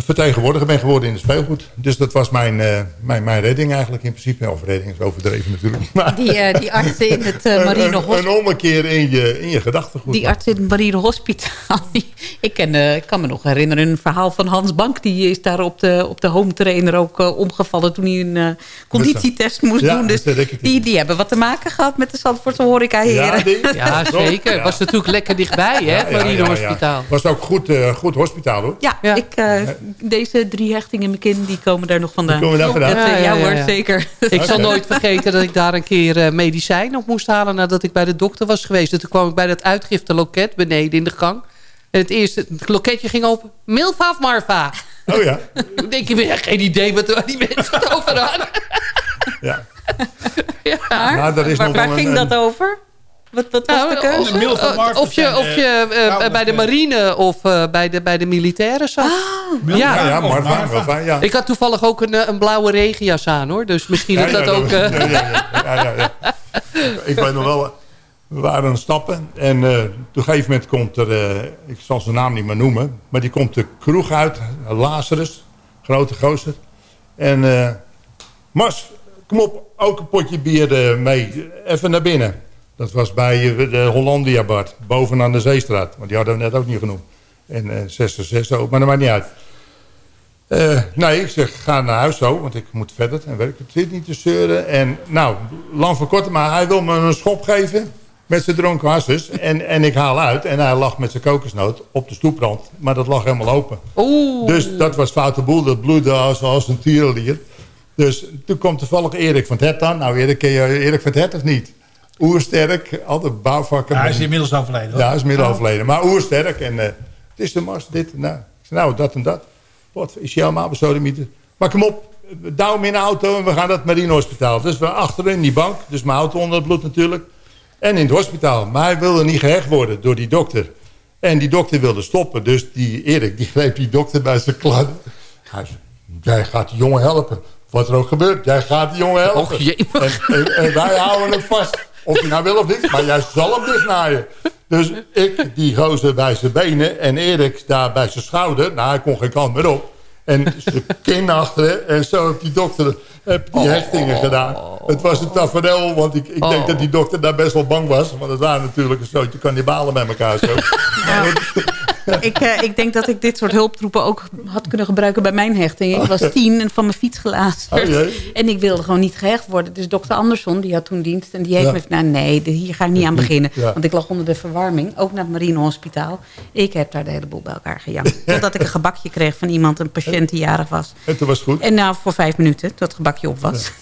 vertegenwoordiger ben geworden in de speelgoed. Dus dat was mijn, eh, mijn, mijn redding eigenlijk in principe. Of redding is overdreven natuurlijk. Maar Die, eh, die artsen in het eh, marine een, een, hospitaal. een ommekeer in je, in je gedachtegoed. Die arts in het marine hospitaal. die- ik, ken, eh, ik kan me nog herinneren een verhaal van Hans Bank. Die is daar op de, op de home trainer ook omgevallen toen hij een eh, conditietest moest Ja, doen. Dus het die, die hebben wat te maken gehad met de Zandvoortse horeca heren. Ja, zeker. Het was natuurlijk lekker dichtbij, hè, het Marine ja, ja. Hospitaal. was ook goed, eh, goed hospitaal hoor. Ja, Ik, eh, deze drie hechtingen in mijn kin, die komen daar nog vandaan. Die komen daar vandaan? Dat, eh, Ja, ja, ja, ja, hoor, ja. zeker. Ik zal nooit vergeten dat ik daar een keer eh, medicijn op moest halen... nadat ik bij de dokter was geweest. En toen kwam ik bij dat uitgifteloket beneden in de gang. En het eerste, het loketje ging open. Milf of Marva. Oh ja. Toen denk ik, ja, geen idee wat waar die mensen het over hadden. Ja. Maar, Nou, daar is waar, nog waar wel een- ging dat over? Wat, wat was Nou, de keuze? Of, Marva of je, of eh, je eh, vrouwen bij de marine of eh, bij, de, bij de militairen zat. Milf Ja. Ja, ja, of Marva. Marva. Marva, ja. Ik had toevallig ook een, een blauwe regenjas aan, hoor. Dus misschien Ja, dat ja, dat ook... eh, ja, ja, ja, ja, ja, ja. Ik weet nog wel, we waren aan het stappen. En eh, op een gegeven moment komt er, eh, ik zal zijn naam niet meer noemen. Maar die komt de kroeg uit, Lazarus, grote gozer. En eh Mas, kom op, ook een potje bier mee. Even naar binnen. Dat was bij eh, de Hollandia Bart, bovenaan de Zeestraat. Want die hadden we net ook niet genoemd. En eh 66 ook, maar dat maakt niet uit. Eh, nee, ik zeg, ga naar huis zo, want ik moet verder en werk. Het zit niet te zeuren. En nou, lang voor kort, maar hij wil me een schop geven met zijn dronken hasses. En, en ik haal uit en hij lag met zijn kokosnoot op de stoeprand. Maar dat lag helemaal open. Dus dat was foute boel, dat bloedde als, als een tierenlier. Dus toen komt toevallig Erik van het Hert aan. Nou, Erik, ken je Erik van het Hert of niet? Oersterk, altijd bouwvakker. Ja, hij is inmiddels overleden. hoor. Ja, hij is inmiddels overleden. Maar oersterk. En eh, het is de mars, dit en dat. Ik zei, nou, dat en dat. Wat, is hij helemaal besodemieter? Maar kom op, douw hem in de auto en we gaan naar het marinehospitaal. Dus we achter in die bank, dus mijn auto onder het bloed natuurlijk. En in het hospitaal. Maar hij wilde niet gehecht worden door die dokter. En die dokter wilde stoppen. Dus die Erik, die greep die dokter bij zijn kladden. Hij zei, jij gaat die jongen helpen. Wat er ook gebeurt, jij gaat die jongen helpen. Och, jee. En, en, en wij houden hem vast. Of hij nou wil of niet, maar jij zal hem dichtnaaien. Dus ik, die gozer bij zijn benen en Erik daar bij zijn schouder. Nou, hij kon geen kant meer op. En zijn kin achteren. En zo heeft die dokter heb die hechtingen gedaan. Het was een tafereel, want ik, ik denk dat die dokter daar best wel bang was. Want het waren natuurlijk een soortje kannibalen met elkaar zo. ik, eh, ik denk dat ik dit soort hulptroepen ook had kunnen gebruiken bij mijn hechting. Ik was tien en van mijn fiets gelazerd. Oh, jee. en ik wilde gewoon niet gehecht worden. Dus dokter Andersson, die had toen dienst. En die heeft Ja. me nou nee, hier ga ik niet aan beginnen. Ja. Want ik lag onder de verwarming. Ook naar het marinehospitaal. Ik heb daar de hele boel bij elkaar gejankt. Totdat ik een gebakje kreeg van iemand, een patiënt die jarig was. En toen was het goed. En nou, voor vijf minuten, tot het gebakje op was.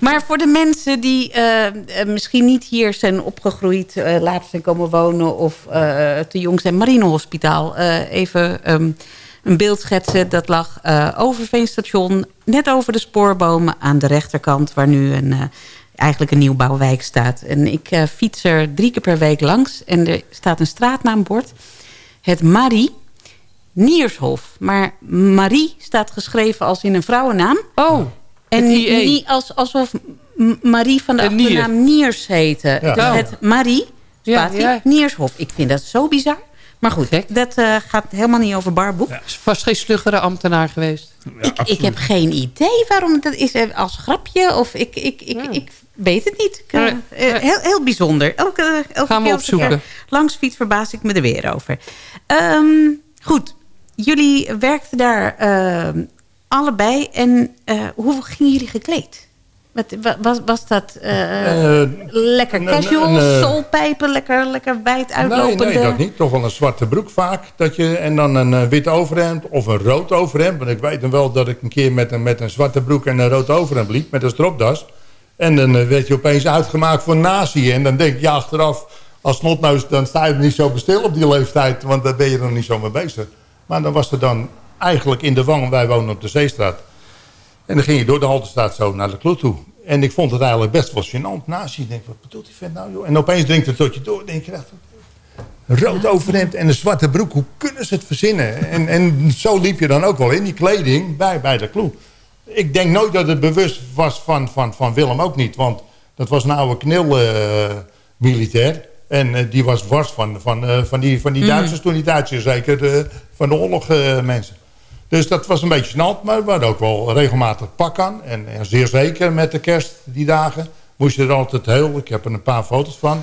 maar voor de mensen die eh, eh, misschien niet hier zijn opgegroeid... later zijn komen wonen of eh, te jong zijn... Marinehospitaal, eh, even ehm, een beeld schetsen. Dat lag eh Overveenstation, net over de spoorbomen... aan de rechterkant, waar nu een, eigenlijk een nieuwbouwwijk staat. En ik fiets er drie keer per week langs. En er staat een straatnaambord. Het Marie... Niershof. Maar Marie staat geschreven als in een vrouwennaam. Oh, En niet, IE. niet als, alsof Marie van de En achternaam Niers heette. Ja. Dus het Marie, Ja, ja. Niershof. Ik vind dat zo bizar. Maar goed, dat eh, gaat helemaal niet over Barboek. is vast geen sluggere ambtenaar geweest. ik, ik heb geen idee waarom dat is. eh, Als grapje of ik, ik, ik, ik weet het niet. Ik, eh, heel, heel bijzonder. Elke, elke Gaan we keer opzoeken. langs fiets verbaas ik me er weer over. Ehm, goed, jullie werkten daar ehm, allebei. En eh, hoe gingen jullie gekleed? Wat, was, was dat eh, Eh, lekker een- casual, een, eh, soulpijpen, lekker, lekker wijd Nee, uitlopende? nee, dat niet. Toch wel een zwarte broek vaak. Dat je, en dan een eh, wit overhemd of een rood overhemd. Want ik weet nog wel dat ik een keer met een, met een zwarte broek en een rood overhemd liep. Met een stropdas. En dan eh, werd je opeens uitgemaakt voor nazi. En dan denk je achteraf, als snotneus, dan sta je er niet zo bestil op die leeftijd. Want daar ben je er nog niet zo mee bezig. Maar dan was er dan eigenlijk in de Wang, wij wonen op de Zeestraat. En dan ging je door de Haltestraat zo naar de Kloet toe. En ik vond het eigenlijk best wel gênant. Naast je denk, wat bedoelt die vent nou joh? En opeens drinkt het tot je door. denk je echt, een rood overhemd en een zwarte broek. Hoe kunnen ze het verzinnen? En, en zo liep je dan ook wel in die kleding bij, bij de Kloe. Ik denk nooit dat het bewust was van, van, van Willem ook niet. Want dat was een oude knil eh, militair. En eh, die was wars van, van, eh, van die, van die Mm. Duitsers. Toen die Duitsers zeker eh, van de oorlog mensen. Dus dat was een beetje nat, maar we hadden ook wel regelmatig pak aan. En, en zeer zeker met de kerst die dagen moest je er altijd heel... Ik heb er een paar foto's van.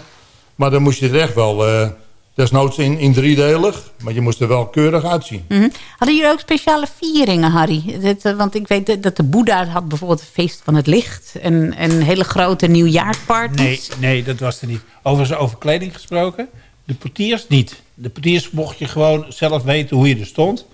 Maar dan moest je er echt wel... eh, desnoods in, in driedelig. Maar je moest er wel keurig uitzien. Mhm. Hadden jullie ook speciale vieringen, Harry? Dat, eh, want ik weet dat- de Boeddha had bijvoorbeeld het feest van het licht. En, en hele grote Nee, nieuwjaarsparties. nee, dat was er niet. Overigens over kleding gesproken. De portiers niet. De portiers mocht je gewoon zelf weten hoe je er stond.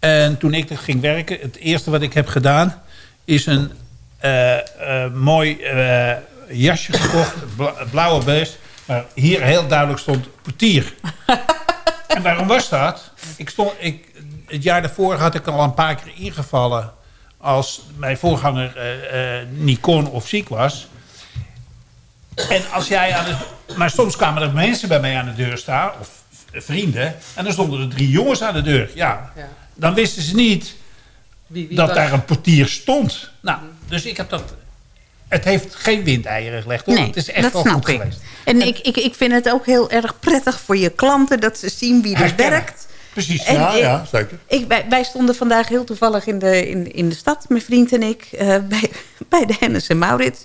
En toen ik er ging werken, het eerste wat ik heb gedaan... is een eh, eh, mooi eh, jasje gekocht, bla- blauwe beest... waar hier heel duidelijk stond portier. en waarom was dat? Ik stond, ik, het jaar daarvoor had ik al een paar keer ingevallen... als mijn voorganger niet kon of ziek was... En als jij aan het... Maar soms kwamen er mensen bij mij aan de deur staan, of vrienden, en dan stonden er drie jongens aan de deur. Ja, dan wisten ze niet wie dat was- daar een portier stond. Nou, dus ik heb dat... Het heeft geen windeieren gelegd, hoor. Nee, het is echt dat wel snap goed ik. geweest. En ik, ik, ik vind het ook heel erg prettig voor je klanten... dat ze zien wie er werkt. Precies. En ja, ja, zeker. Ik, wij, wij stonden vandaag heel toevallig in de, in, in de stad, mijn vriend en ik, eh, bij, bij de Hennis en Maurits.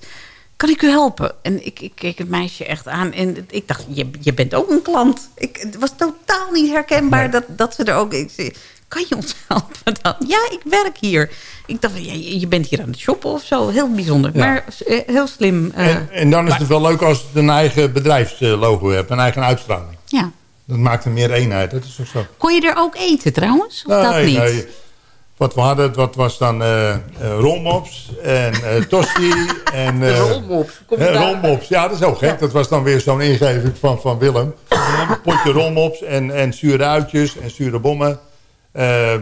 kan ik u helpen? En ik, ik keek het meisje echt aan en ik dacht, je, je bent ook een klant. Ik, het was totaal niet herkenbaar dat, dat ze er ook... Ik kan je ons helpen dan? Ja, ik werk hier. Ik dacht, ja, je je bent hier aan het shoppen of zo. Heel bijzonder. Ja. Maar eh, heel slim. eh, En, en dan is het wel leuk als het een eigen bedrijfslogo hebt. Een eigen uitstraling. ja. Dat maakt er meer eenheid. Dat is ook zo. Kon je er ook eten trouwens? Of dat niet? nee. Wat we hadden, dat was dan rolmops en eh tosti. en, eh, Rolmops, kom je daar? rolmops, ja, dat is ook gek. Dat was dan weer zo'n ingeving van, van Willem. Een potje rolmops en, en zure uitjes en zure bommen. Eh, eh,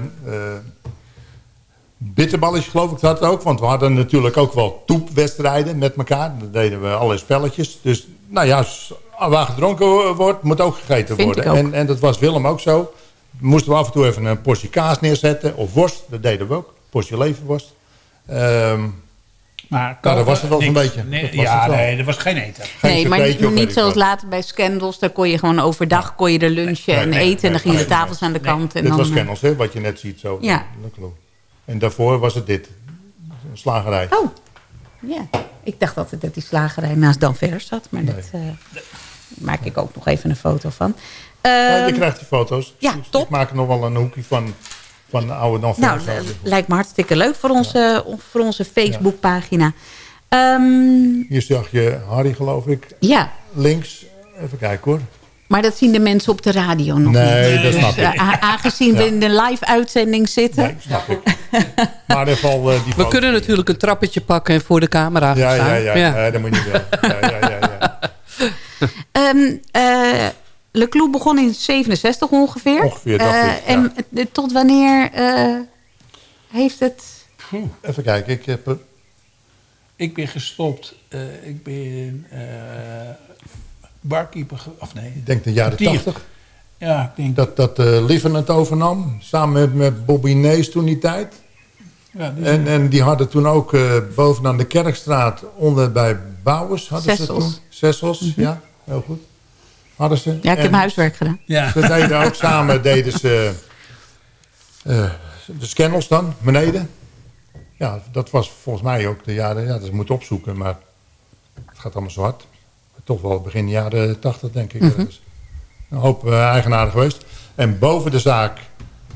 bitterballetjes geloof ik dat ook. Want we hadden natuurlijk ook wel toepwedstrijden met elkaar. Dan deden we allerlei spelletjes. Dus nou ja, waar gedronken wordt, moet ook gegeten Vind worden. ook. En, en dat was Willem ook zo. Moesten we af en toe even een portie kaas neerzetten. Of worst, dat deden we ook. Portie leverworst. Ehm Maar nou, dat was het wel een beetje. Nee, Dat ja, nee, er was geen eten. Nee, maar niet, zoals later bij Scandals. Daar kon je gewoon overdag kon je er lunchen en nee, eten. en dan gingen de nee, tafels aan de kant. En Dit dan, was eh, kennels, hè, wat je net ziet. Zo. Ja. Dat klopt. En daarvoor was het dit. Een slagerij. Oh, ja. Ik dacht altijd dat die slagerij naast Danvers zat. Maar dat eh, maak ik ook nog even een foto van. Ja, je Ehm, krijgt die foto's. ja, Dus top. Ik maak er nog wel een hoekje van, van de oude dan nou, lijkt me hartstikke leuk voor onze, voor onze Facebookpagina. Ehm, Hier zag je Harry, geloof ik. ja, Links. Even kijken hoor. maar dat zien de mensen op de radio nog Nee, niet. dat Dus, snap ik. eh, aangezien we in de live-uitzending zitten... Nee, snap ik. Maar in ieder geval eh, die We kunnen natuurlijk een trappetje pakken en voor de camera gaan Ja, staan. ja, ja. ja. dat moet je niet wel. Ja, ja, ja, ja. Ehm eh, Le Clou begon in 67 ongeveer. Ongeveer, dacht Eh, ik, ja. En eh, tot wanneer eh, heeft het... Even kijken. Ik heb. Ik ben gestopt. eh, ik ben eh barkeeper. Of nee. Ik denk de jaren portier. 80. Ja, ik denk. Dat, dat eh Liven het overnam. Samen met, met Bobby Nees toen die tijd. Ja, dus- En, en die hadden toen ook eh, bovenaan de Kerkstraat onder bij Bouwers. Hadden Sessels. Ze toen. Sessels, ja. Heel goed. Hadden ze. Ja, ik heb huiswerk gedaan. Ja. Ze deden ook samen deden ze, eh, de scannels dan, beneden. Ja, dat was volgens mij ook de jaren... Ja, dat moet opzoeken, maar het gaat allemaal zwart. Toch wel begin jaren 80, denk ik. Ergens. Een hoop eh, eigenaren geweest. En boven de zaak,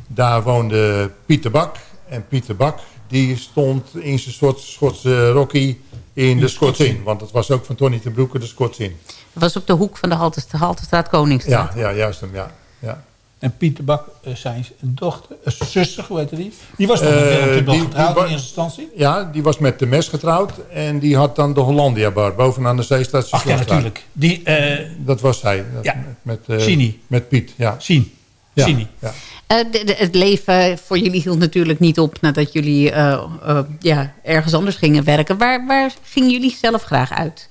daar woonde Pieter Bak. En Pieter Bak, die stond in zijn soort Schotse Rocky in de Scots Inn. Want het was ook van Tony de Broeke de Scots Inn. Dat was op de hoek van de Haltestraat, Haltestraat Koningsstraat. Ja, ja, juist hem, ja. ja. En Pieter Bak, eh, zijn dochter, eh, zuster, hoe heette die? Die was toch met Eh, Willem Tubel die- getrouwd die in eerste instantie? Ja, die was met de mes getrouwd. En die had dan de Hollandia bar bovenaan de Zeestadse Ach ja, natuurlijk. Die, eh Dat was zij. Dat- Ja. Met, eh, Sini. Met Piet, ja. Sien. Ja, Sini. ja. Eh, de- de- het leven voor jullie hield natuurlijk niet op nadat jullie eh, eh, ja, ergens anders gingen werken. Waar, waar gingen jullie zelf graag uit?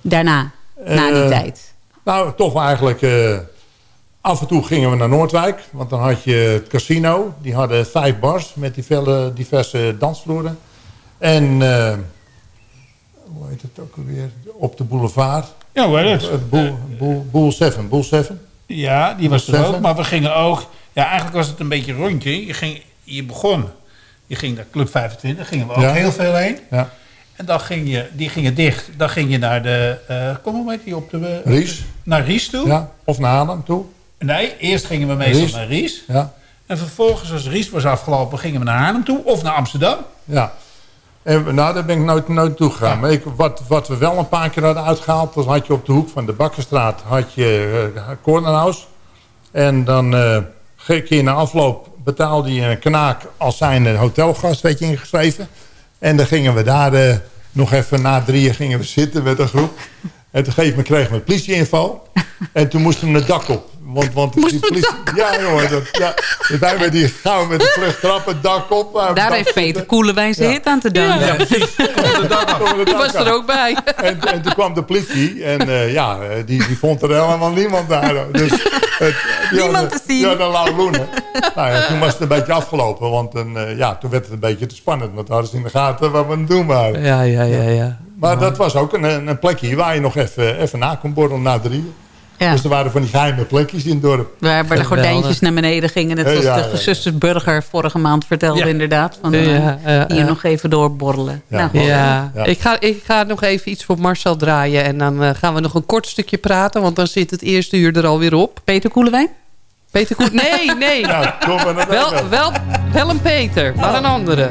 Daarna, na die Eh, tijd. Nou, toch eigenlijk... eh, af en toe gingen we naar Noordwijk. Want dan had je het casino. Die hadden vijf bars met die vele diverse dansvloeren. En... eh, hoe heet het ook alweer? Op de boulevard. Ja, hoe heet het? Boel, Boel, Boel 7. Boel 7. Ja, die was er ook. Maar we gingen ook... Ja, eigenlijk was het een beetje een rondje. Je, ging, je begon... Je ging naar Club 25. Gingen we ook Ja. heel veel heen. Ja. En dan ging je... Die gingen dicht. Dan ging je naar de... eh kom maar met die op de... Ries. Naar Ries toe. Ja. Of naar Haarlem toe. Nee, eerst gingen we meestal Ries. naar Ries. Ja. En vervolgens, als Ries was afgelopen, gingen we naar Haarlem toe. Of naar Amsterdam. Ja. En, nou, daar ben ik nooit, nooit toe gegaan. Maar ik, wat, wat we wel een paar keer hadden uitgehaald... was had je op de hoek van de Bakkerstraat... had je uh, Cornerhouse. En dan eh ging je na afloop... betaalde je een knaak als zijn hotelgast... weet je, ingeschreven. En dan gingen we daar eh, nog even na drieën gingen we zitten met een groep. En toen kregen we het politieinfo. En toen moesten we het dak op. Want, want die politie... Ja, jongen. Dat, ja. Dus wij met die gauw met de vlucht trappen het dak op. Daar dak heeft Peter. Koelewijn zijn Ja. hit aan te danken. Ja, precies. Ik was er ook bij. En, en toen kwam de politie en eh, ja, eh, die, die vond er helemaal niemand daar. Dus het, die Niemand hadden- te zien. Die hadden lauw loenen. Nou ja, toen was het een beetje afgelopen, want een, eh, ja, toen werd het een beetje te spannend. Want hadden ze in de gaten wat we aan het doen waren. Ja, ja, ja, ja. Maar dat was ook een, een plekje waar je nog even, even na kon borrelen na drie. Ja. Dus er waren van die geheime plekjes in het dorp. Waar, waar de gordijntjes naar beneden gingen. Zoals ja, de ja, ja. zusters Burger vorige maand vertelde Ja. inderdaad. Van, Ja, eh, ja, hier nog even doorborrelen. Nou, ja. Ja. Ik, ga, ik ga nog even iets voor Marcel draaien. En dan eh, gaan we nog een kort stukje praten. Want dan zit het eerste uur er alweer op. Peter Koelewijn? Peter Koen... Nee, nee. Nou, kom maar naar wel, wel, wel een Peter, maar een andere.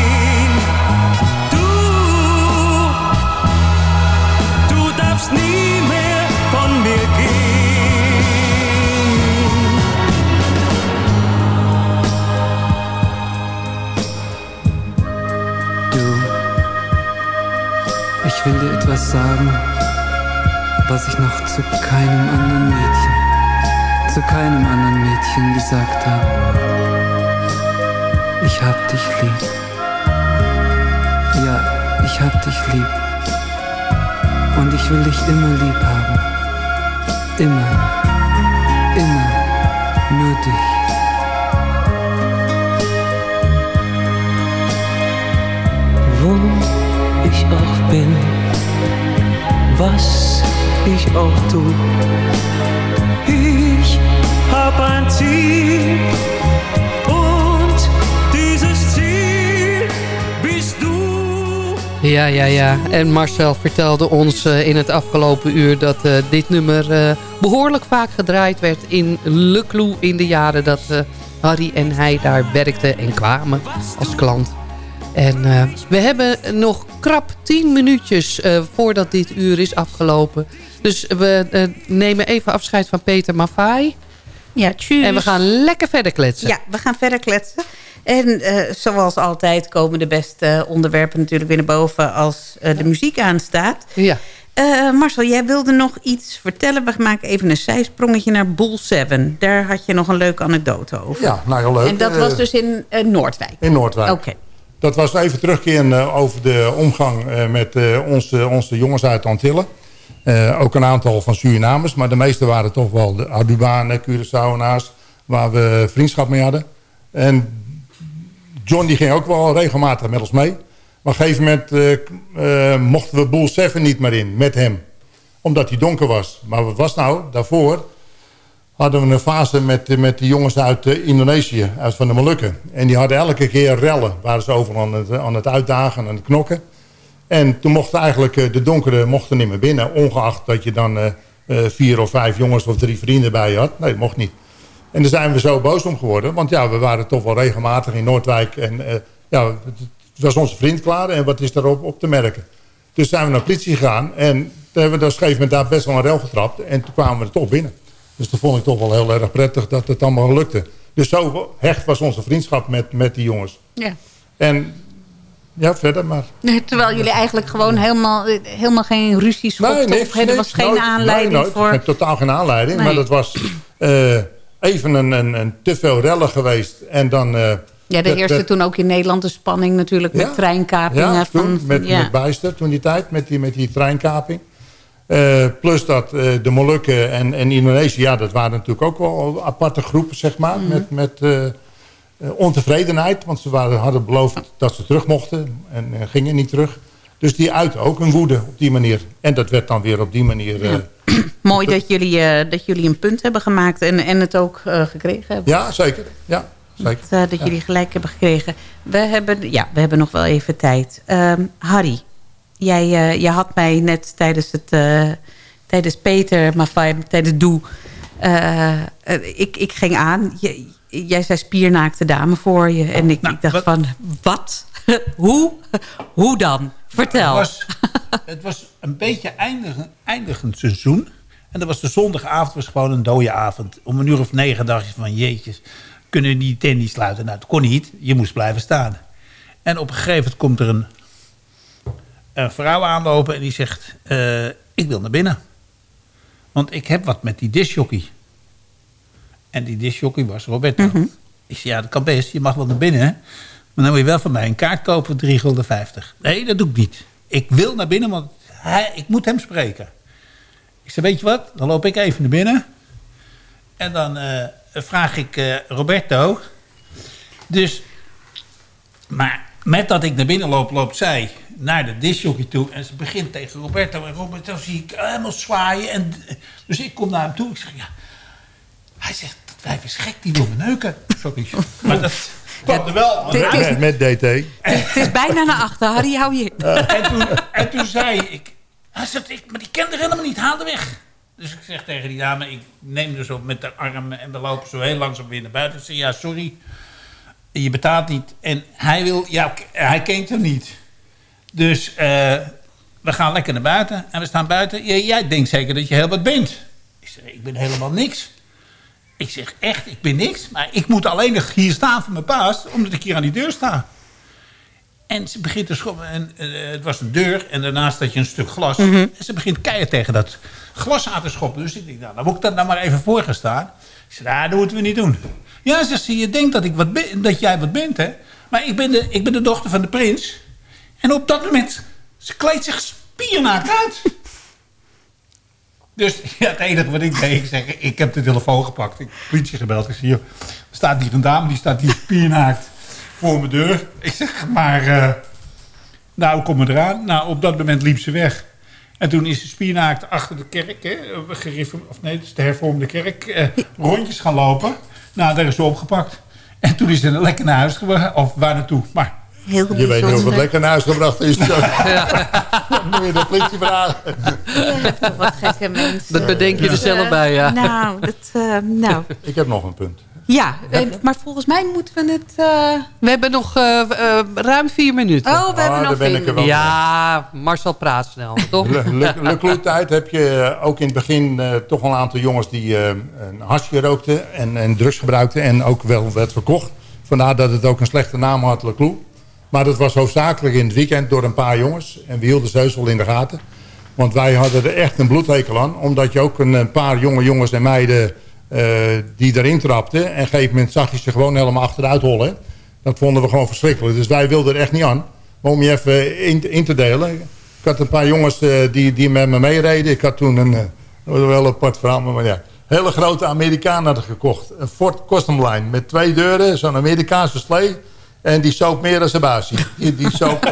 Mädchen gesagt habe. Ich hab dich lieb. Ja, ich hab dich lieb. Und ich will dich immer lieb haben. Immer, immer, nur dich. wo ich auch bin, was ich auch tu. Ich Ja, ja, ja. En Marcel vertelde ons eh, in het afgelopen uur... dat eh, dit nummer eh, behoorlijk vaak gedraaid werd in Le Clou... in de jaren dat Harry en hij daar werkten en kwamen als klant. En we hebben nog krap 10 minuutjes voordat dit uur is afgelopen. Dus we nemen even afscheid van Peter Maffay. Ja, tjus. En we gaan lekker verder kletsen. Ja, we gaan verder kletsen. En eh, zoals altijd komen de beste onderwerpen natuurlijk weer naar boven als eh, de muziek aanstaat. Ja. Eh, Marcel, jij wilde nog iets vertellen. We maken even een zijsprongetje naar Bull 7. Daar had je nog een leuke anekdote over. Ja, nou heel leuk. En dat was dus in Noordwijk? In Noordwijk. Oké. Dat was even terugkeren eh, over de omgang eh, met eh, onze, onze jongens uit Antillen. Eh, ook een aantal van Surinamers, maar de meeste waren toch wel de Arubanen, Curaçaonaars, waar we vriendschap mee hadden. En John die ging ook wel regelmatig met ons mee. Maar op een gegeven moment eh, eh, mochten we Bull 7 niet meer in met hem. Omdat hij donker was. Maar wat was nou? Daarvoor hadden we een fase met, met de jongens uit Indonesië, uit van de Molukken. En die hadden elke keer rellen. Waren ze overal aan het, aan het uitdagen, aan het knokken. En toen mochten eigenlijk eh, de donkere mochten niet meer binnen. Ongeacht dat je dan eh, eh, vier of vijf jongens of drie vrienden bij je had. Nee, dat mocht niet. En daar zijn we zo boos om geworden. Want ja, we waren toch wel regelmatig in Noordwijk. En ja, het was onze vriend klaar. En wat is daarop op te merken? Dus zijn we naar de politie gegaan. En toen hebben we op een gegeven moment daar best wel een rel getrapt. En toen kwamen we er toch binnen. Dus dat vond ik toch wel heel erg prettig dat het allemaal lukte. Dus zo hecht was onze vriendschap met, met die jongens. Ja. En ja, verder maar. Terwijl jullie eigenlijk gewoon helemaal, helemaal geen ruzie schopten. Nee, of er was geen nooit, aanleiding nee, nooit. voor... Met totaal geen aanleiding. Nee. Maar dat was eh, even een, een, een te veel rellen geweest. En dan... eh, Ja, er heerste werd- toen ook in Nederland de spanning natuurlijk met Ja. treinkapingen. Ja, toen, van, met, ja. met Bijster toen die tijd, met die, met die treinkaping. Eh, plus dat de Molukken en, en Indonesië, ja, dat waren natuurlijk ook wel aparte groepen, zeg maar. Mhm. Met, met ontevredenheid, want ze waren, hadden beloofd dat ze terug mochten en eh, gingen niet terug. Dus die uiten ook een woede op die manier. En dat werd dan weer op die manier... eh, Mooi dat jullie, eh, dat jullie een punt hebben gemaakt en, en het ook eh, gekregen hebben. ja, zeker. Ja, zeker. Dat, eh, dat Ja. jullie gelijk hebben gekregen. We hebben, ja, we hebben nog wel even tijd. Ehm, Harry, jij, eh, jij had mij net tijdens, het, eh, tijdens Peter, Maffay, tijdens Doe... eh, eh, ik, ik ging aan. Jij zei spiernaakte dame voor je. En ik, ik dacht van, wat? Hoe? Hoe dan? Vertel. Het was, het was een beetje eindigend, eindigend seizoen. En dat was de zondagavond was gewoon een dode avond. Om een uur of negen dacht je van jeetjes, kunnen die tent niet sluiten? Nou, het kon niet. Je moest blijven staan. En op een gegeven moment komt er een, een vrouw aanlopen en die zegt... eh, ik wil naar binnen. Want ik heb wat met die disjockey. En die disjockey was Roberto. Ik zei, ja, dat kan best. Je mag wel naar binnen. Maar dan moet je wel van mij een kaart kopen voor 3,50 gulden. Nee, dat doe ik niet. Ik wil naar binnen, want hij, ik moet hem spreken. Ik zei, weet je wat? Dan loop ik even naar binnen. En dan eh, vraag ik eh, Roberto. Dus, maar met dat ik naar binnen loop, loopt zij naar de disjockey toe. En ze begint tegen Roberto. En Roberto zie ik helemaal zwaaien. En, dus ik kom naar hem toe. Ik zeg, ja. Hij zegt, dat wijf is gek, die wil me neuken. Sorry. Maar dat kwam er wel. Met, met DT. Het is bijna naar achter. Harry, hou je. En toen, en toen zei ik, hij zegt, ik, maar die kende er helemaal niet, haal er weg. Dus ik zeg tegen die dame, ik neem dus op met de arm en we lopen zo heel langzaam weer naar buiten. Ik zeg, ja, sorry, je betaalt niet. En hij wil, ja, hij kent hem niet. Dus eh, we gaan lekker naar buiten en we staan buiten. Jij denkt zeker dat je heel wat bent. Ik zeg, ik ben helemaal niks. Ik zeg, echt, ik ben niks. Maar ik moet alleen nog hier staan voor mijn paas, omdat ik hier aan die deur sta. En ze begint te schoppen. En, eh, het was een deur en daarnaast had je een stuk glas. En ze begint keihard tegen dat glas aan te schoppen. Dus ik denk, nou, dan moet ik dat nou maar even voor gaan staan. Ik zei, nou, dat moeten we niet doen. Ja, zegt ze, je denkt dat, ik wat ben, dat jij wat bent, hè? Maar ik ben, de, ik ben de dochter van de prins. En op dat moment, ze kleedt zich spiernaakt uit. Dus ja, het enige wat ik deed, ik zeg, ik heb de telefoon gepakt. Ik heb de politie gebeld. Ik zeg, joh, er staat hier een dame, die staat hier spiernaakt voor mijn deur. Ik zeg, maar, eh, nou, kom eraan. Nou, op dat moment liep ze weg. En toen is ze spiernaakt achter de kerk, hè, gereform- of nee, is de hervormde kerk, eh, rondjes gaan lopen. Nou, daar is ze opgepakt. En toen is ze lekker naar huis gebracht, of waar naartoe. Maar Heel Je weet nog wat lekker naar huis gebracht is. Dan moet je de politie vragen. Wat gekke mensen. Dat bedenk je er zelf bij, ja. Nou, dat, eh, nou. Ik heb nog een punt. Ja, eh, maar volgens mij moeten we het... eh, We hebben nog ruim vier minuten. Oh, we hebben Ah, nog vier ik er wel Ja, Marcel praat snel, toch? Le, le, le Clou-tijd heb je ook in het begin eh, toch wel een aantal jongens die eh, een hasje rookten en, en drugs gebruikten en ook wel werd verkocht. Vandaar dat het ook een slechte naam had, Le Clou. Maar dat was hoofdzakelijk in het weekend door een paar jongens en we hielden ze heus wel in de gaten. Want wij hadden er echt een bloedhekel aan, omdat je ook een, paar jonge jongens en meiden eh, die erin trapten. En op een gegeven moment zag je ze gewoon helemaal achteruit hollen. Dat vonden we gewoon verschrikkelijk. Dus wij wilden er echt niet aan. Maar om je even in, in te delen. Ik had een paar jongens eh, die, die met me meereden. Ik had toen een, was wel een apart verhaal, maar ja. Hele grote Amerikaan hadden gekocht. Een Ford Custom Line met twee deuren. Zo'n Amerikaanse slee. En die soop meer dan zijn baasje. Die, die soop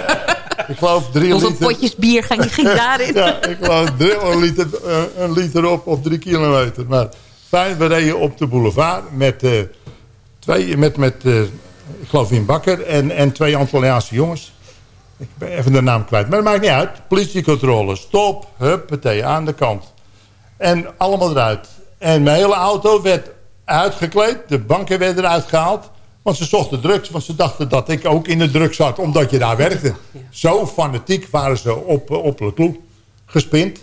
ik geloof drie Hoeveel liter. potjes bier ging, ging daarin? ja, ik geloof drie, een, liter, eh, een liter op of drie kilometer. Maar fijn, we reden op de boulevard met, eh, twee, met, met eh, ik geloof Wim Bakker en, en twee Antilliaanse jongens. Ik ben even de naam kwijt, maar dat maakt niet uit. Politiecontrole, stop, huppatee, aan de kant. En allemaal eruit. En mijn hele auto werd uitgekleed, de banken werden eruit gehaald. Want ze zochten drugs, want ze dachten dat ik ook in de drugs zat, omdat je daar werkte. Zo fanatiek waren ze op, op Le Clou gespind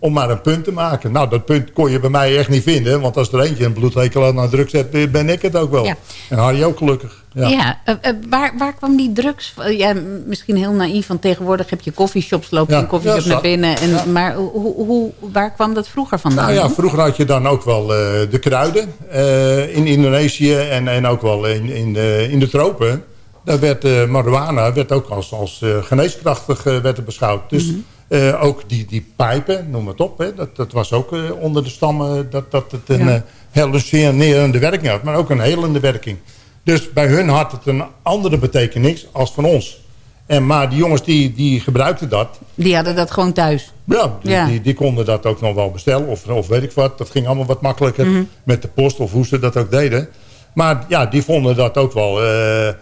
om maar een punt te maken. Nou, dat punt kon je bij mij echt niet vinden. Want als er eentje een bloedhekel aan drugs zet, ben ik het ook wel. Ja. En Harry ook gelukkig. Ja, Ja. eh, eh, waar, waar kwam die drugs van? Ja, misschien heel naïef, want tegenwoordig heb je coffeeshops, loop je Ja, een koffieshop ja, naar binnen. En, Maar hoe, hoe, waar kwam dat vroeger vandaan? Nou ja, vroeger had je dan ook wel eh, de kruiden eh, in Indonesië en, en ook wel in, in, de, in de tropen. Daar werd eh, marijuana werd ook als, als eh, geneeskrachtig eh, werd beschouwd. Dus eh, ook die, die pijpen, noem het op, hè, dat, dat was ook eh, onder de stammen dat, dat het een Ja. eh, hallucinerende werking had, maar ook een helende werking. Dus bij hun had het een andere betekenis als van ons. En, maar die jongens die, die gebruikten dat, Die hadden dat gewoon thuis. ja, die, Ja. Die, die konden dat ook nog wel bestellen. Of, of weet ik wat. Dat ging allemaal wat makkelijker Mhm. met de post of hoe ze dat ook deden. Maar ja, die vonden dat ook wel... eh, eh,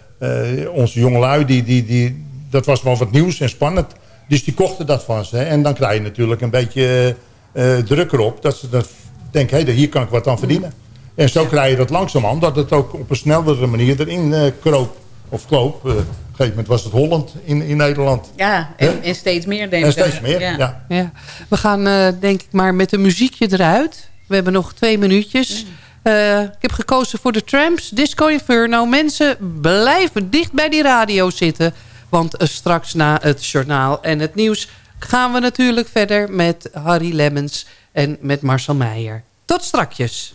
onze jongelui, die, die, die, dat was wel wat nieuws en spannend. Dus die kochten dat van ze. En dan krijg je natuurlijk een beetje eh, druk erop. Dat ze dan denken, hé, hier kan ik wat aan verdienen. En zo krijg je dat langzamerhand. Dat het ook op een snellere manier erin eh, kroop. Of kloop. Eh, op een gegeven moment was het Holland in, in Nederland. Ja, en, en steeds meer denk En ik. steeds meer, ja. Ja. We gaan eh, denk ik maar met een muziekje eruit. We hebben nog twee minuutjes. Eh, ik heb gekozen voor de Tramps, Disco Inferno. Mensen, blijven dicht bij die radio zitten. Want straks na het journaal en het nieuws... gaan we natuurlijk verder met Harry Lemmens en met Marcel Meijer. Tot strakjes.